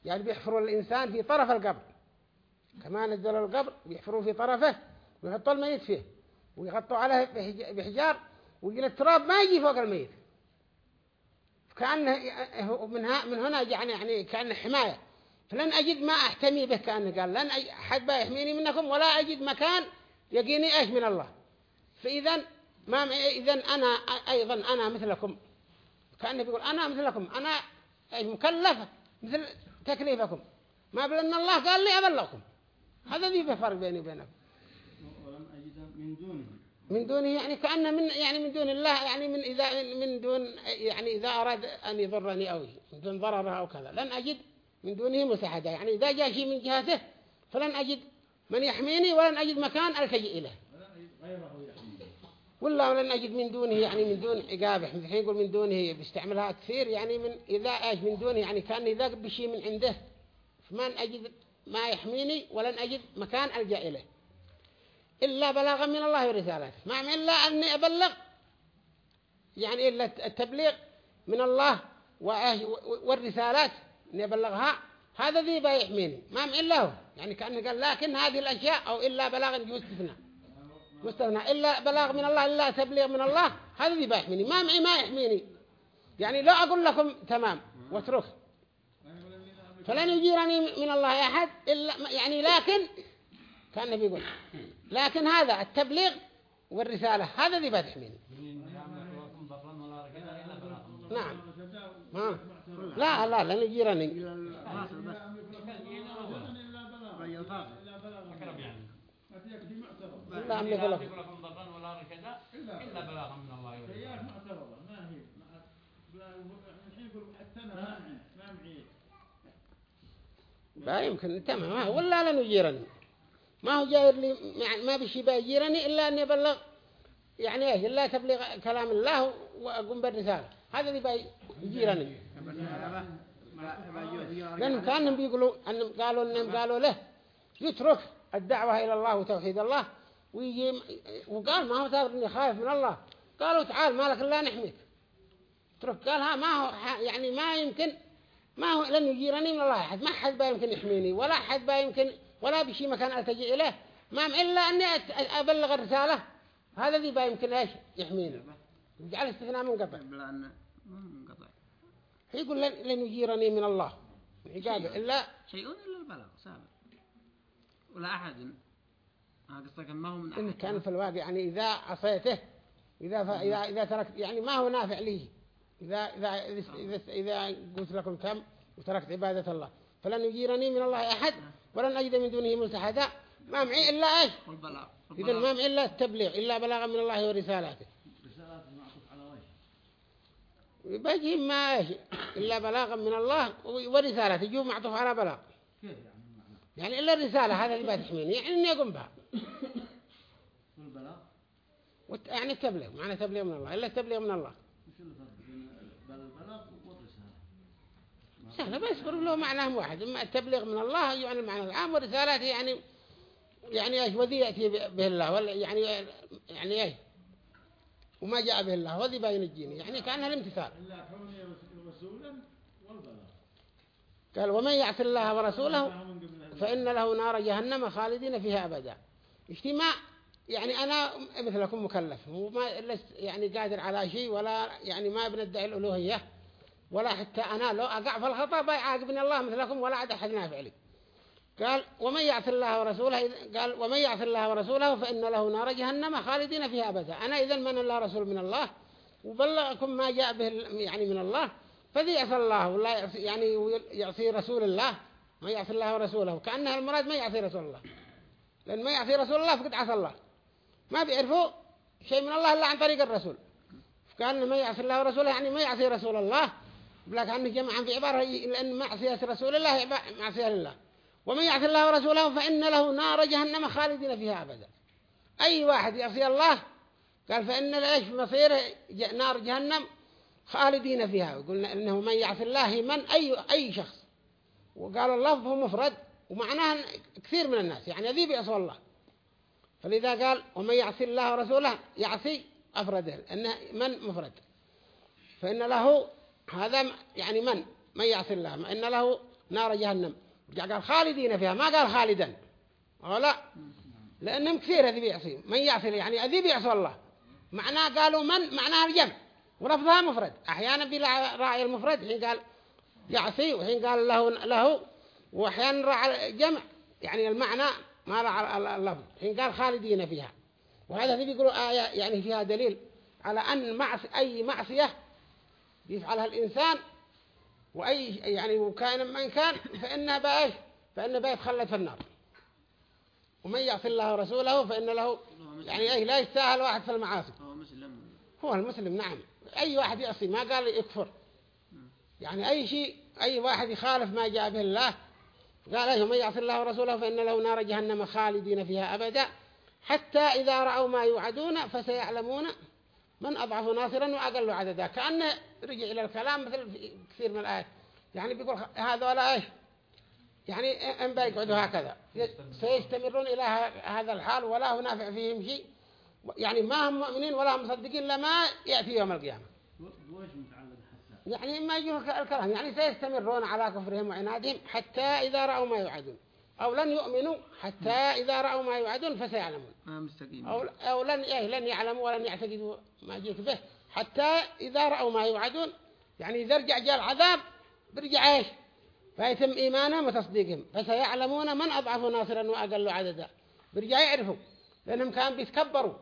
يعني بيحفروا الإنسان في طرف القبر. كما نزلوا القبر بيحفروا في طرفه ويحطوا الميت فيه ويغطوا عليه بحجار ويقول التراب ما يجي فوق الميت. كأنه من, من هنا يعني يعني كأنه حماية. فلن أجد ما أحتمي به كأنه قال لن أحد يحميني منكم ولا أجد مكان يقيني إيش من الله. فإذا ما إذا أنا أيضا أنا مثلكم. كأنه بيقول أنا مثلكم أنا مكلفة مثل تكليفكم. ما بل أن الله قال لي أبلغكم. هذا ذي بفرق بيني وبينكم. من دونه. من دونه يعني كأنه من يعني من دون الله يعني من إذا من دون يعني إذا أراد أن يضرني أو من دون ضرره أو كذا. لن أجد من دونه مساعدة. يعني إذا جاء شيء من جهته فلن أجد من يحميني ولن أجد مكان ألتجئ إليه. ولا ولن أجد من دونه يعني من دون عقابه الحين يقول من دونه بيستعملها كثير يعني من إذا أجد من دونه يعني كان إذا بشيء من عنده فمن أجد ما يحميني ولن أجد مكان ألجأ إليه. إلا بلاغا من الله ورسالته ما إلا أني أبلغ؟ يعني إلا التبليغ من الله والرسالات. أن يبلغها هذا ذي بيحميني ما إلا هو. يعني كأنه قال لكن هذه الأشياء أو إلا بلاغ مستثنى. مستثنى. إلا بلاغ من الله إلا تبليغ من الله هذا ذي بيحميني ما معي ما يحميني يعني لا أقول لكم تمام. واترك. فلن يجيرني من الله أحد إلا يعني لكن كان بيقول. لكن هذا التبليغ والرسالة هذا ذي بيحميني نعم. ها لا لا لا إلا من الله معترضة ما هي؟ الحين يقول حتى أنا ما معي لا يمكن تمام ولا لن يجيرني ما هو جاير لي ما بشي بيجيرني إلا أن يبلغ يعني إيش إلا تبليغ كلام الله وأقوم بالرسالة. هذا اللي بيجيرني لأنهم كانهم بيقولوا أنهم قالوا أنهم قالوا له يترك الدعوة إلى الله وتوحيد الله ويجي وقال ما هو ثابت إني خايف من الله قالوا تعال مالك الله نحميك ترك قالها ما هو يعني ما يمكن ما هو لن يجيرني من الله أحد ما حد با يمكن يحميني ولا حد با يمكن ولا بشي مكان ألتجئ إليه ما إلا أني أبلغ الرسالة هذا ذي با يمكن إيش يحميني يجعل استثناء منقطع يقول لن يجيرني من الله. عقابه إلا شيء إلا البلاغ سابق. ولا أحد قصدك ما هو من أحد. إن كان في الواقع يعني إذا عصيته إذا ف... إذا إذا تركت يعني ما هو نافع لي. إذا إذا إذا, إذا قلت لكم تم وتركت عبادة الله. فلن يجيرني من الله أحد ولن أجد من دونه ملتحدا. ما معي إلا إيش؟ إذا ما معي إلا التبليغ إلا بلاغا من الله ورسالاته. بيجي ما إيش إلا بلاغا من الله ورسالة يجوا معطوف على بلاغ. يعني إلا الرسالة هذا اللي بتحميني يعني إني أقوم بها. والبلاغ؟ يعني التبليغ معنى تبليغ من الله. إلا التبليغ من الله. سهلة بس برضو له معناهم واحد. إما التبليغ من الله يعني المعنى العام والرسالة يعني يعني إيش وذي يأتي به الله ولا يعني يعني إيش؟ وما جاء به الله وذي باين الجيني يعني كأنها الامتثال قال ومن يعص الله ورسوله فإن له نار جهنم خالدين فيها أبدا. اجتماع يعني أنا مثلكم مكلف وما يعني قادر على شيء ولا يعني ما بندعي الألوهية ولا حتى أنا لو أقع في الخطأ بيعاقبني الله مثلكم ولا عاد أحد نافع لي. قال ومن يعص الله ورسوله قال ومن يعص الله ورسوله فإن له نار جهنم خالدين فيها أبدا. أنا إذا من الله رسول من الله؟ وبلغكم ما جاء به يعني من الله؟ فذي يعصي الله ولا يعصي يعني يعصي رسول الله. ما يعصي الله ورسوله. كأنها المراد ما يعصي رسول الله. لأن ما يعصي رسول الله فقد عصى الله. ما بيعرفوا شيء من الله إلا عن طريق الرسول. فكان ما يعصي الله ورسوله يعني ما يعصي رسول الله. بلاك عنه جمعا في عبارة لأن معصية رسول الله معصية لله. ومن يعصي الله ورسوله فإن له نار جهنم خالدين فيها أبدا. أي واحد يعصي الله قال فإن لإيش مصيره؟ نار جهنم خالدين فيها. قلنا إنه من يعصي الله من؟ أي أي شخص. وقال اللفظ هو مفرد. ومعناه كثير من الناس. يعني ذي بيعصوا الله. فلذا قال ومن يعصي الله ورسوله يعصي أفرده. إنه من مفرد. فإن له هذا يعني من؟ من يعصي الله. إن له نار جهنم. قال خالدين فيها ما قال خالدا. لا لأنهم كثير هذي بيعصي. من يعصي يعني هذي بيعصوا الله معناه قالوا من؟ معناها الجمع. ولفظها مفرد. أحيانا بلا راعي المفرد حين قال يعصي وحين قال له له. وأحيانا راعي الجمع. يعني المعنى ما راعي اللفظ. حين قال خالدين فيها. وهذا بيقولوا آية يعني فيها دليل على أن معص أي معصية يفعلها الإنسان وأي يعني وكان من كان فإنه بأيش فإنه بيتخلد في النار. ومن يعصي الله ورسوله فإن له يعني أي لا يستاهل واحد في المعاصي. هو مسلم. هو المسلم نعم. أي واحد يعصي ما قال يكفر. يعني أي شيء أي واحد يخالف ما جاء به الله قال أيه من يعصي الله ورسوله فإن له نار جهنم خالدين فيها أبدا. حتى إذا رأوا ما يوعدون فسيعلمون من أضعف ناصرا وأقل عددا. كأنه رجع إلى الكلام مثل كثير من الآيات. يعني بيقول هذا ولا إيش؟ يعني إن بيقعدوا هكذا. سيستمرون إلى هذا الحال ولا هو نافع فيهم شيء. يعني ما هم مؤمنين ولا هم مصدقين لما يأتي يوم القيامة. يعني ما يجوا الكلام. يعني سيستمرون على كفرهم وعنادهم حتى إذا رأوا ما يوعدون. أو لن يؤمنوا حتى إذا رأوا ما يوعدون فسيعلمون. أو, أو لن, إيه لن يعلموا ولن يعتقدوا ما جيت به. حتى إذا رأوا ما يوعدون يعني إذا رجع جاء العذاب برجع إيش؟ فيتم إيمانهم وتصديقهم فسيعلمون من أضعف ناصرا وأقل عددا. برجع يعرفوا لأنهم كانوا بيتكبروا.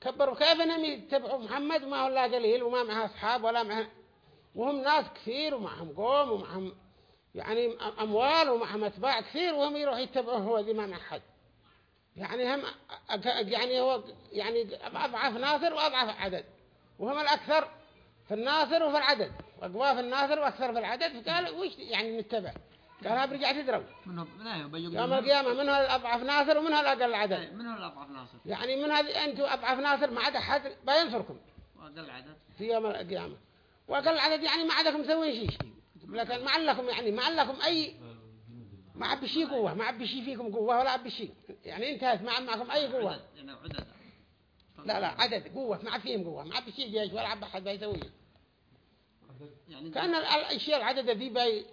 كبروا كيف أنهم يتبعوا محمد؟ وما هو الله قليل وما معه أصحاب ولا معه وهم ناس كثير ومعهم قوم ومعهم يعني أموال ومعهم أتباع كثير وهم يروحوا يتبعوه هو ذي ما مع يعني هم يعني هو يعني أضعف ناصر وأضعف عدد. وهم الأكثر في الناصر وفي العدد. وأقوى في الناصر وأكثر في العدد. فقال وش يعني نتبع؟ قال برجع تدروا يوم القيامة من هو الأضعف ناصر ومن هو الأقل عدد؟ من هو الأضعف ناصر؟ يعني من هذه أنتم أضعف ناصر ما عدا حد بينصركم وأقل عدد. في يوم القيامة. وأقل عدد يعني ما عندكم مسوين شيء. لكن ما لكم يعني ما لكم أي ما عبي شيء قوة ما عبي شيء فيكم قوة ولا عبي شيء. يعني انتهت ما معكم أي قوة. يعني عدد. لا لا عدد قوة ما فيهم قوة ما عبي شيء جيش ولا عبي حد بيسويه يعني كان الأشياء العدد ذي بي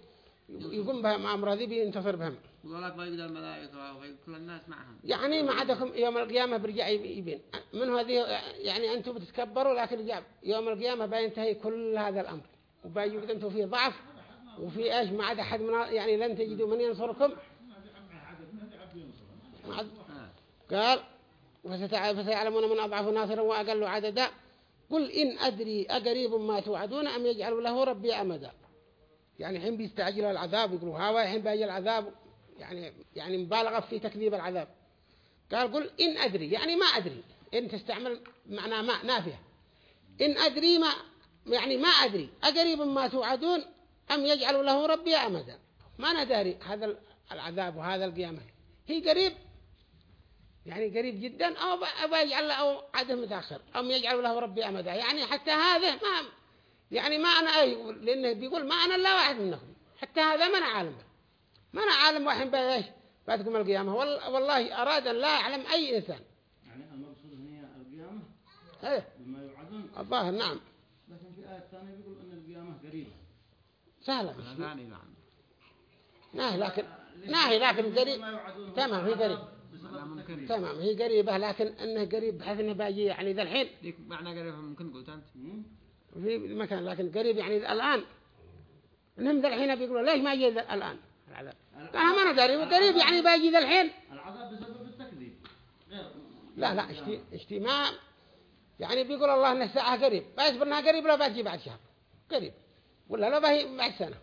يقوم بها مع أمر ذي بينتصر بهم. وذلك بيقدر الملائكة وكل الناس معهم. يعني ما عندكم يوم القيامة برجع يبين. من هذه يعني أنتم بتتكبروا لكن يوم القيامة بينتهي كل هذا الأمر. وبيجوا أنتم في ضعف وفي إيش؟ ما عاد أحد من يعني لن تجدوا من ينصركم. قال فسيعلمون من أضعف ناصرا وأقل عددا. قل إن أدري أقريب ما توعدون أم يجعل له ربي أمدا. يعني حين بيستعجل العذاب يقولوا هوا حين بيجي العذاب يعني يعني مبالغة في تكذيب العذاب. قال قل إن أدري يعني ما أدري. إن تستعمل معنى ما نافية. إن أدري ما يعني ما أدري. أقريب ما توعدون أم يجعل له ربي أمدا. ما نداري هذا العذاب وهذا القيامة. هي قريب يعني قريب جدا أو بيجعل له عده متأخر أم يجعل له ربي أمدا يعني حتى هذا ما يعني ما أنا أي لأنه بيقول ما أنا لا واحد منكم حتى هذا ما أنا عالم ما أنا عالم واحد بإيش بعدكم القيامة. والله أراد أن لا يعلم أي إنسان. يعني المقصود هي القيامة؟ بما يوعدون الظاهر نعم. لكن في آية ثانية بيقول أن القيامة قريبة. سهلة. ثاني نعم ناهي لكن ناهي لكن قريب. تمام هي قريب. تمام هي قريبة لكن انه قريب بحيث انه باجي يعني ذا الحين ديك معنى قريب ممكن قلت أنت. في مكان لكن قريب يعني الآن. إنهم ذا الحين بيقولوا ليش ما يجي الآن؟ العذاب. أنا ما ندري وقريب يعني باجي ذا الحين العذاب بسبب التكذيب. غير لا لا اشتي اشتي ما يعني بيقول الله ان الساعة قريب. بيصبر انها قريب لو باجي بعد شهر. قريب. ولا لو باهي بعد سنة.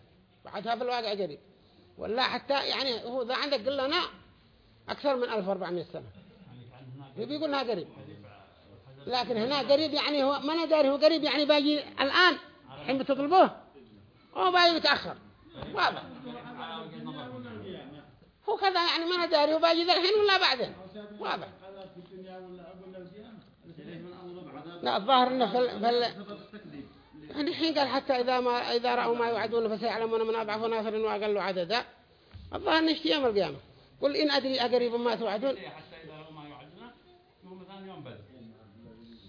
بعدها في الواقع قريب. ولا حتى يعني هو ذا عندك قل لنا أكثر من 1400 سنة. بيقول انها قريب. لكن هنا قريب يعني هو ما ندري هو قريب يعني باجي الآن. حين بتطلبوه؟ هو باجي متأخر واضح. هو كذا يعني ما ندري هو باجي ذا الحين ولا بعدين واضح. لا الظاهر إنه في ال- يعني الحين قال حتى إذا ما إذا رأوا ما يوعدون فسيعلمون من أضعف ناصر وأقل عددا. الظاهر نشتي يوم القيامة. قل إن أدري أقريب ما توعدون. بدر.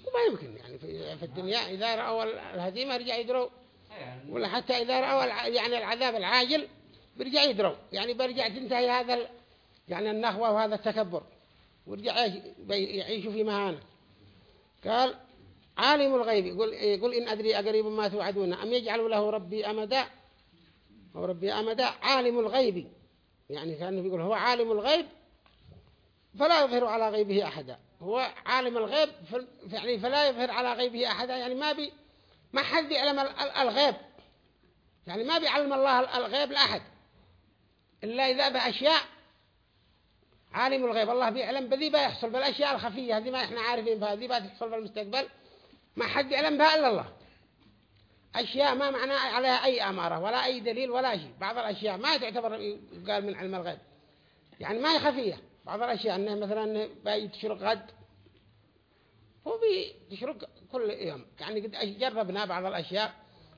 وما يمكن يعني في, في الدنيا إذا رأوا ال- الهزيمة يرجع يدروا. يعني ولا حتى إذا رأوا يعني العذاب العاجل بيرجع يدروا. يعني بيرجع تنتهي هذا يعني النخوة وهذا التكبر. بي- يعيشوا في مهانة. قال عالم الغيب يقول, يقول إن أدري أقريب ما توعدون. أم يجعل له ربي أمدا؟ هو ربي أمدا؟ عالم الغيب. يعني كأنه يقول هو عالم الغيب فلا يظهر على غيبه أحدا. هو عالم الغيب يعني فلا يظهر على غيبه أحدا. يعني ما بي ما حد يعلم ال- ال- الغيب. يعني ما بيعلم الله ال- الغيب لأحد. إلا إذا بأشياء عالم الغيب. الله بيعلم بذي بيحصل بالأشياء الخفية هذه ما إحنا عارفين بها. هذه بتحصل في المستقبل. ما حد يعلم بها إلا الله. أشياء ما معنى عليها أي أمارة ولا أي دليل ولا شيء. بعض الأشياء ما تعتبر قال من علم الغيب. يعني ما هي خفية. بعض الأشياء أنه مثلا بيتشرق غد هو بيشرق كل يوم. يعني قد جربنا بعض الأشياء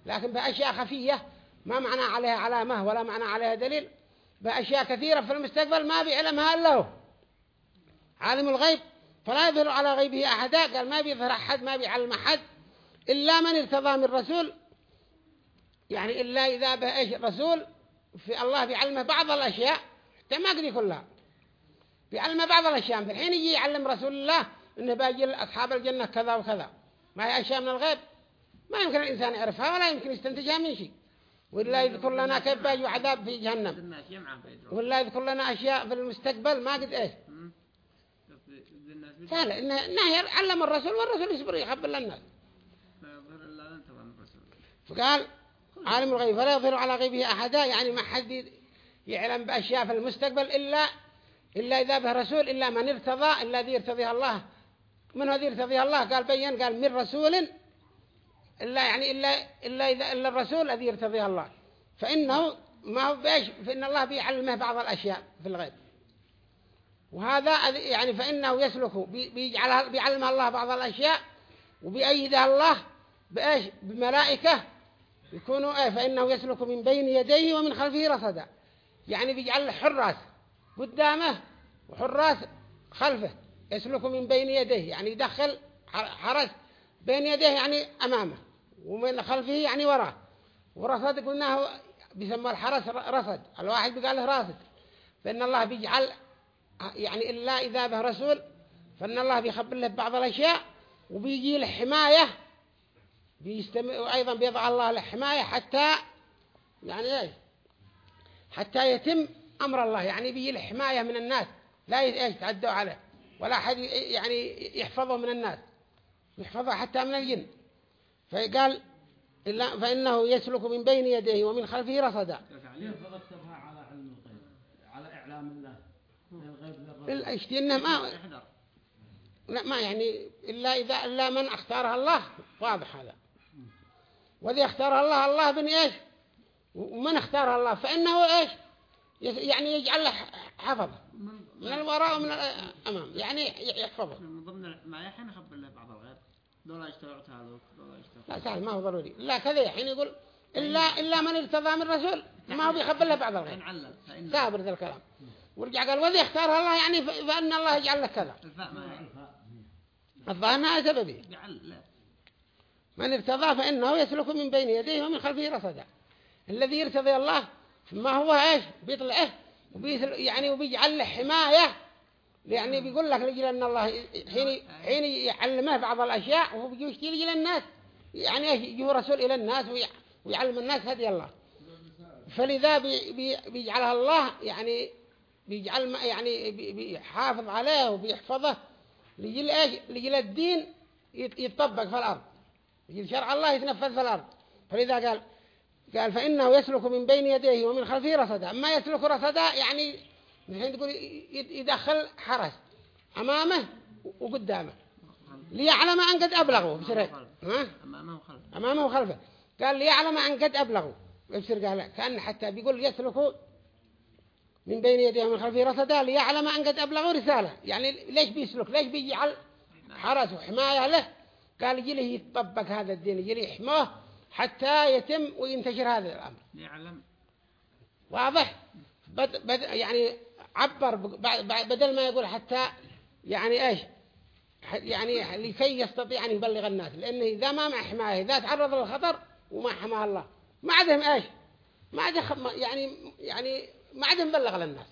لكن بأشياء خفية ما معنى عليها علامة ولا معنى عليها دليل. بأشياء كثيرة في المستقبل ما بيعلمها إلا هو. عالم الغيب فلا يظهر على غيبه أحدا. قال ما بيظهر أحد ما بيعلم أحد إلا من ارتضى من رسول. يعني إلا إذا به إيش؟ رسول في الله بيعلمه بعض الأشياء. حتى ما قد كلها. بيعلمه بعض الأشياء. في الحين يجي يعلم رسول الله إنه باجي أصحاب الجنة كذا وكذا. ما هي أشياء من الغيب. ما يمكن الإنسان يعرفها ولا يمكن يستنتجها من شيء. ولا يذكر لنا كيف باجي عذاب في جهنم. ولا يذكر لنا أشياء في المستقبل ما قد إيش. الناس سهل إنه إنه علم الرسول والرسول يصبر يخبر للناس. فقال عالم الغيب فلا يظهر على غيبه أحدا يعني ما حد يعلم بأشياء في المستقبل إلا إلا إذا به رسول إلا من ارتضى إلا ذي ارتضيها الله. من هذي ارتضيها الله؟ قال بين قال من رسول إلا يعني إلا إلا إذا إلا الرسول الذي يرتضيها الله. فإنه ما هو بإيش فإن الله بيعلمه بعض الأشياء في الغيب. وهذا يعني فإنه يسلك بي- بيجعلها بيعلمها الله بعض الأشياء وبيأيدها الله بإيش بملائكة يكونوا إيه فإنه يسلك من بين يديه ومن خلفه رصدا. يعني بيجعل حراس قدامه وحراس خلفه يسلك من بين يديه يعني يدخل حرس بين يديه يعني أمامه ومن خلفه يعني وراه. ورصد قلناه بيسمى الحرس رصد الواحد بيقال له راصد فإن الله بيجعل يعني إلا إذا به رسول فإن الله بيخبر له بعض الأشياء وبيجي له حماية بيستمع وأيضا بيضع الله له حماية حتى يعني إيش؟ حتى يتم أمر الله. يعني بيجي له حماية من الناس. لا ي- إيش؟ تعدوا عليه. ولا حد ي- يعني يحفظه من الناس. يحفظه حتى من الجن. فقال إلا فإنه يسلك من بين يديه ومن خلفه رصدا. كيف رتبها على علم الغيب على إعلام الله الغيب للرسول الاشتي إنه ما لا ما يعني إلا إذا إلا من اختارها الله. واضح هذا. وذي اختارها الله الله بن إيش؟ ومن اختارها الله؟ فإنه إيش؟ يعني يجعل له حفظ من الوراء ومن الأمام يعني يحفظه. من ضمن ما يحين يخبر له بعض الغيب دولا اشترعت هذا دولا اشترعت لا سهل ما هو ضروري. لا كذا الحين يقول إلا إلا من ارتضى من الرسول ما هو بيخبر له بعض فإن سابر ذا الكلام. ورجع قال وذي اختارها الله يعني فإن الله يجعل لك كذا. الفاء ما يعني الظاهر أنها سببي. من ارتضى فإنه يسلك من بين يديه ومن خلفه رصدا. الذي يرتضي الله ما هو إيش؟ بيطلعه يعني وبيجعل له حماية. يعني بيقول لك لجل أن الله حين حين يعلمه بعض الأشياء وهو بيجي يشتري لجل الناس. يعني يجيه رسول إلى الناس ويعلم الناس هدي الله. فلذا بي بي بيجعلها الله يعني بيجعل يعني بيحافظ عليه وبيحفظه. لجل إيش؟ لجل الدين يتطبق في الأرض. لجل شرع الله يتنفذ في الأرض. فلذا قال قال فإنه يسلك من بين يديه ومن خلفه رصدا. ما يسلك رصدا يعني الحين تقول يدخل حرس أمامه وقدامه ليعلم أن قد أبلغوا. بسر ها؟ أمامه وخلفه. قال ليعلم أن قد أبلغوا. بسر قال كأن حتى بيقول يسلكوا من بين يديه ومن خلفه رصدا ليعلم أن قد أبلغوا رسالة. يعني ليش بيسلك؟ ليش بيجعل حرس وحماية له؟ قال يجي له يطبق هذا الدين يجي له يحموه حتى يتم وينتشر هذا الأمر. يعلم. واضح؟ بد بد يعني عبر بدل ما يقول حتى يعني إيش؟ يعني لكي يستطيع أن يبلغ الناس لأنه إذا ما مع حماية إذا تعرض للخطر وما حماه الله. ما عدهم إيش؟ ما عدهم يعني يعني ما عدهم بلغ للناس.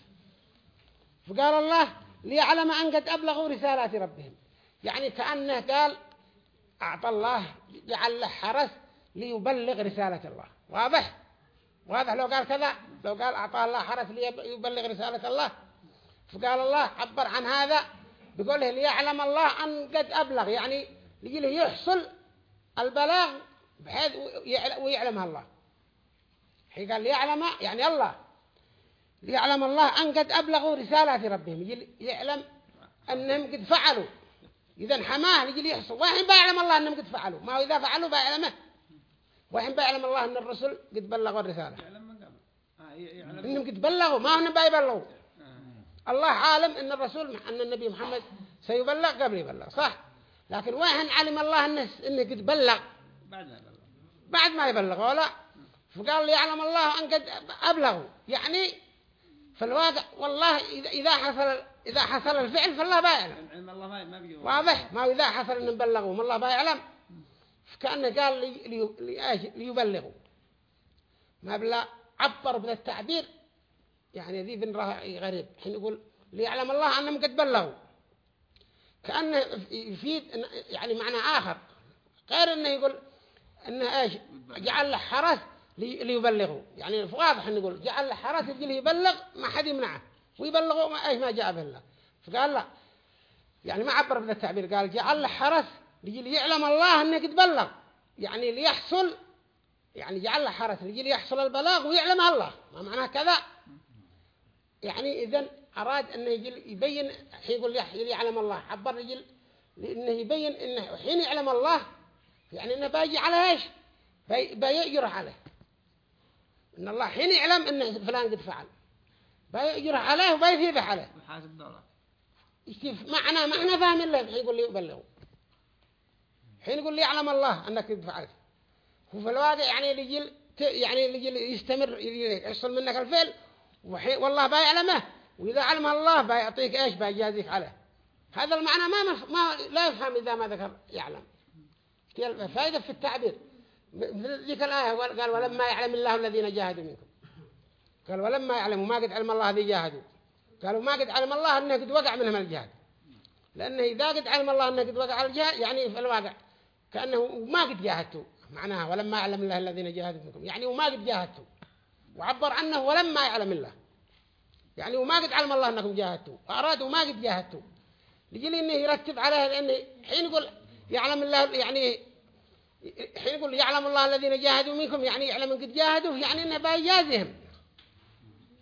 فقال الله ليعلم أن قد أبلغوا رسالات ربهم. يعني كأنه قال أعطى الله جعل له حرس ليبلغ رسالة الله. واضح؟ واضح لو قال كذا؟ لو قال أعطاه الله حرس ليبلغ رسالة الله. فقال الله عبر عن هذا بقوله ليعلم الله أن قد أبلغ يعني يجي له يحصل البلاغ بحيث ويعلمها الله. حين قال ليعلم يعني الله. ليعلم الله أن قد أبلغوا رسالات ربهم. يعلم أنهم قد فعلوا. إذا حماه يجي يحصل. وحين بيعلم الله أنهم قد فعلوا. ما هو إذا فعلوا بيعلمه. وحين بيعلم الله أن الرسل قد بلغوا الرسالة. آه، إنهم قد بلغوا. ما هم بيبلغوا. آه. الله عالم أن الرسول أن النبي محمد سيبلغ قبل يبلغ. صح. لكن وين علم الله الناس إنه قد بلغ. بعد ما يبلغ بعد ما يبلغ ولا فقال لي يعلم الله أن قد أبلغوا يعني في الواقع والله إذا حصل إذا حصل الفعل فالله بيعلم علم الله ما واضح؟ ما إذا حصل أن بلغوا الله بيعلم كأنه قال لي لي ليبلغوا. ما بلا عبر بالتعبير يعني ذي بن غريب. حين يقول ليعلم الله أنهم قد بلغوا. كأنه يفيد يعني معنى آخر. غير أنه يقول أنه إيش؟ جعل حرس ليبلغوا. يعني واضح أنه يقول جعل له حرس يجي يبلغ ما حد يمنعه. ويبلغوا ما إيش ما جاء به الله فقال لا. يعني ما عبر بهذا التعبير. قال جعل له حرس ليجي يعلم الله أنه قد بلغ يعني ليحصل يعني جعل له حرس ليجي ليحصل البلاغ ويعلم الله. ما معناه كذا؟ يعني إذن أراد أنه يجي يبين يقول يعلم الله. عبر يجي لأنه يبين أنه حين يعلم الله يعني أنه باجي على إيش؟ بيجرح عليه. إن الله حين يعلم أن فلان قد فعل. بيجرح عليه وبيثيبه عليه. وحاسب دولة معنى معنى فاهم الله يقول لي يبلغه. حين يقول لي يعلم الله أنك فعلت. وفي الواقع يعني يجي يعني يجي يستمر يحصل منك الفعل والله بيعلمه وإذا علمه الله بيعطيك إيش؟ بيجازيك عليه. هذا المعنى ما. ما لا يفهم إذا ما ذكر يعلم. فائدة في التعبير. ذيك الآية قال ولما يعلم الله الذين جاهدوا منكم. قال ولما يعلموا ما قد علم الله الذي جاهدوا. قالوا ما قد علم الله أنه قد وقع منهم الجهاد. لأنه إذا قد علم الله أنه قد وقع الجهاد يعني في الواقع كأنه ما قد جاهدتوا. معناها ولما يعلم الله الذين جاهدوا منكم. يعني وما قد جاهدتوا. وعبر عنه ولما يعلم الله. يعني وما قد علم الله أنكم جاهدتوا. وأرادوا ما قد جاهدتوا. لجلي إنه يرتب عليه لأنه حين يقول يعلم الله يعني حين يقول يعلم الله الذين جاهدوا منكم يعني يعلم قد جاهدوا يعني إنه بيجازهم.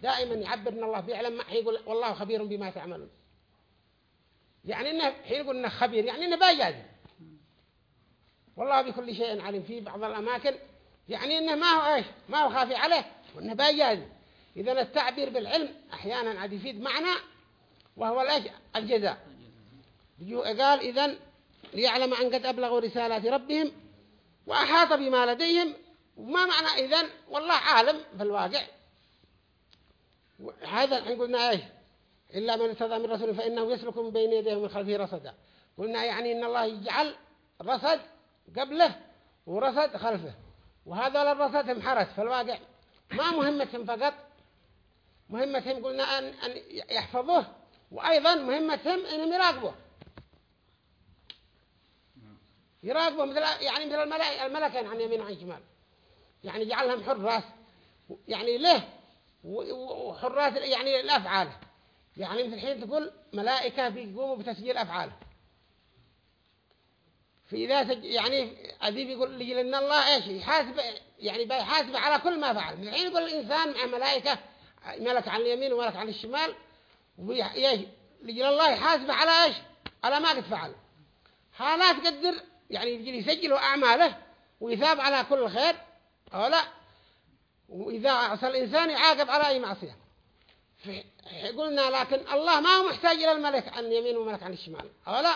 دائما يعبر أن الله بيعلم حين يقول والله خبير بما تعملون. يعني إنه حين يقول إنه خبير يعني إنه بيجازهم. والله بكل شيء عليم في بعض الأماكن يعني إنه ما هو إيش ما هو خافي عليه وإنه بيجاز إذا التعبير بالعلم أحيانا عاد يفيد معنى وهو الإيش؟ الجزاء. قال إذن ليعلم أن قد أبلغوا رسالات ربهم وأحاط بما لديهم وما معنى إذن؟ والله عالم في الواقع هذا الحين قلنا إيش إلا من ارتضى من رسول فإنه يسلك من بين يديه ومن خلفه رصدا. قلنا يعني إن الله يجعل رصد قبله ورصد خلفه. وهذا الرصد حرس في الواقع ما مهمتهم فقط. مهمتهم قلنا أن, أن يحفظوه وأيضا مهمتهم أنهم يراقبوه. يراقبوا مثل يعني مثل الملكين عن يمين وعن شمال. يعني جعلهم حراس يعني له وحراس يعني الأفعال يعني مثل الحين تقول ملائكة بيقوموا بتسجيل أفعاله. في ذا يعني أذيب يقول لي لأن الله إيش؟ يحاسب يعني بيحاسب على كل ما فعل. من الحين يقول الإنسان مع ملائكة ملك عن اليمين وملك عن الشمال ويش لجل الله يحاسب على إيش؟ على ما قد فعل. لا تقدر يعني يسجلوا أعماله ويثاب على كل خير أو لا؟ وإذا عصى الإنسان يعاقب على أي معصية. قلنا لكن الله ما هو محتاج إلى الملك عن اليمين وملك عن الشمال أو لا؟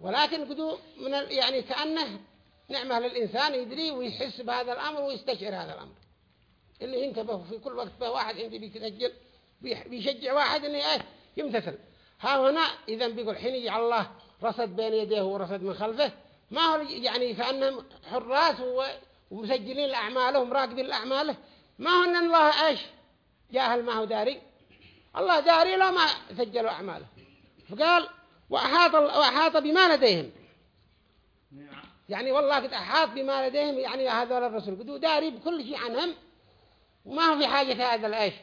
ولكن قدوا من يعني كأنه نعمة للإنسان يدري ويحس بهذا الأمر ويستشعر هذا الأمر. إنه ينتبه في كل وقت به واحد عندي بيسجل بيشجع واحد إنه إيه؟ يمتثل. ها هنا إذا بيقول حين يجعل الله رصد بين يديه ورصد من خلفه. ما هو يعني كأنهم حراس ومسجلين الأعمال ومراقبين الأعمال. ما هو أن الله إيش؟ جاهل ما هو داري. الله داري لو ما سجلوا أعماله. فقال وأحاط, وأحاط بما لديهم. يعني والله قد أحاط بما لديهم يعني هذول الرسول قدوا داري بكل شيء عنهم. وما هو في حاجة هذا الإيش؟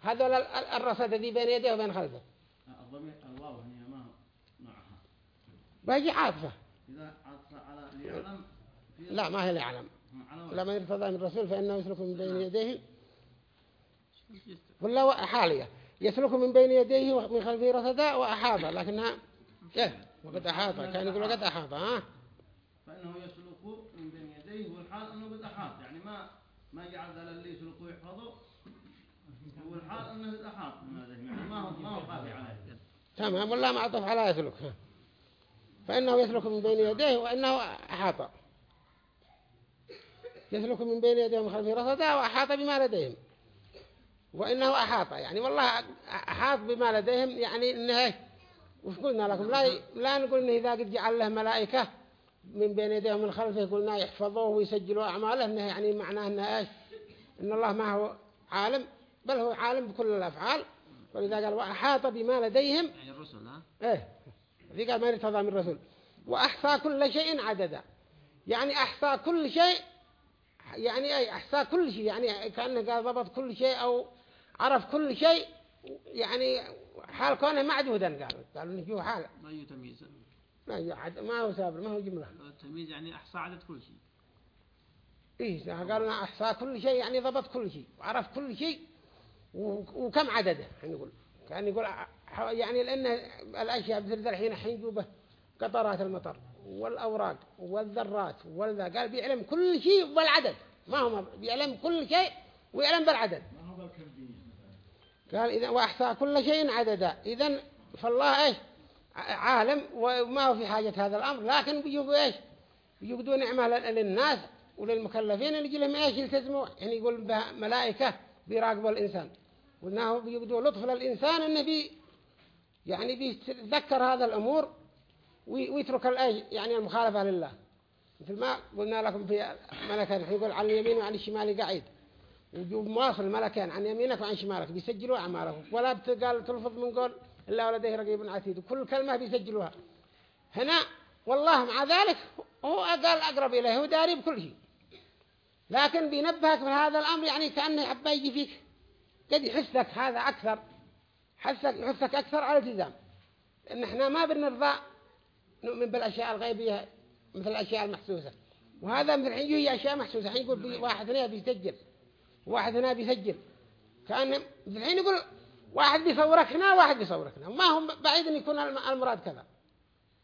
هذول الرصد الذي بين يديه وبين خلفه الضمير الواو هنا ما معها باجي عاطفة إذا عطف على ليعلم لا ما هي ليعلم. لا ما يرتضى من الرسول فإنه يسلك من بين يديه. ولا حالية. يسلك من بين يديه ومن خلفه رصدا وأحاط لكنها إيه وقد أحاط. كان يقول قد أحاط ها؟ فإنه يسلك من بين يديه والحال أنه قد أحاط. يعني ما ما جعل ذلك اللي يسلكه يحفظه. والحال أنه قد أحاط. يعني ما هو ما هو خافي عليه. تمام. ولا معطف على يسلك فإنه يسلك من بين يديه وإنه أحاط. يسلك من بين يديه ومن خلفه رصدا وأحاط بما لديهم. وإنه أحاط يعني والله أحاط بما لديهم يعني إنه وش قلنا لكم؟ لا لا نقول إنه إذا قد جعل له ملائكة من بين يديه ومن خلفه قلنا يحفظوه ويسجلوا أعماله إنه يعني معناه إنه إيش؟ إن الله ما هو عالم بل هو عالم بكل الأفعال. ولذا قال وأحاط بما لديهم. يعني الرسل ها؟ إيه. ذي قال ما يرتضى من الرسول. وأحصى كل شيء عددا. يعني أحصى كل شيء يعني أي أحصى كل شيء يعني كأنه قال ضبط كل شيء أو عرف كل شيء يعني حال كونه معدودا قالوا. قالوا إنه فيه حال. ما هي تمييز؟ ما. ما هو سابر ما هو جملة. التمييز يعني أحصى عدد كل شيء. إيه قالوا أحصى كل شيء يعني ضبط كل شيء وعرف كل شيء. وكم عدده؟ يعني يقول كان يقول يعني لأن الأشياء بترد الحين حين جوبه قطرات المطر والأوراق والذرات والذا. قال بيعلم كل شيء بالعدد. ما هو بيعلم كل شيء ويعلم بالعدد. قال إذا وأحصى كل شيء عددا. إذا فالله إيش؟ عالم وما هو في حاجة هذا الأمر. لكن بيجوا إيش؟ بيجوا نعمة للناس وللمكلفين اللي يجي لهم إيش يلتزموا. يعني يقول بها ملائكة بيراقبوا الإنسان. وإنه بيجوا لطف للإنسان إنه بي يعني بيتذكر هذا الأمور ويترك يعني المخالفة لله. مثل ما قلنا لكم في ملكان يقول عن اليمين وعن الشمال قاعد. وجوب مواصل ملكين عن يمينك وعن شمالك بيسجلوا أعمالك ولا بتقال تلفظ من قول إلا ولديه رقيب عتيد. وكل كلمة بيسجلوها. هنا والله مع ذلك هو قال أقرب إليه هو داري بكل شيء لكن بينبهك في هذا الأمر يعني كأنه يحب يجي فيك قد يحسك هذا أكثر. حسك يحسك أكثر على التزام. إن إحنا ما بنرضى نؤمن بالأشياء الغيبية مثل الأشياء المحسوسة. وهذا مثل الحين هي أشياء محسوسة. الحين يقول واحد هنا بيسجل. واحد هنا بيسجل. كأن الحين يقول واحد بيصورك هنا واحد بيصورك هنا. ما هم بعيد أن يكون المراد كذا.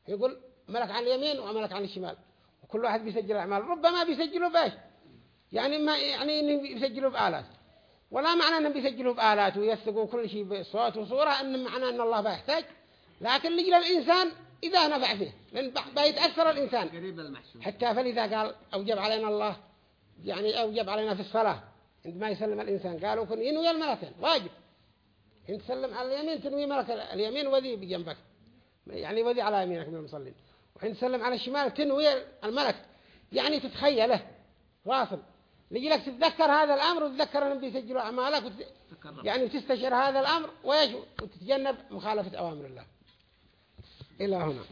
يقول ملك عن اليمين وملك عن الشمال. وكل واحد بيسجل أعمال ربما بيسجلوا باش يعني ما يعني إنهم بيسجلوا بآلات. ولا معنى أنهم بيسجلوا بآلات ويثقوا كل شيء بصوت وصورة أن معنى أن الله بيحتاج. لكن لجل الإنسان إذا نفع فيه لأن بيتأثر الإنسان. قريب حتى فلذا قال أوجب علينا الله يعني أوجب علينا في الصلاة. عندما يسلم الإنسان قالوا كن ينوي الملكين. واجب. إن تسلم على اليمين تنوي ملك اليمين وذي بجنبك. يعني وذي على يمينك من المصلين. وحين تسلم على الشمال تنوي الملك. يعني تتخيله. واصل. لك تتذكر هذا الأمر وتتذكر أنهم بيسجلوا أعمالك وت... يعني تستشعر هذا الأمر ويش وتتجنب مخالفة أوامر الله. إلى هنا.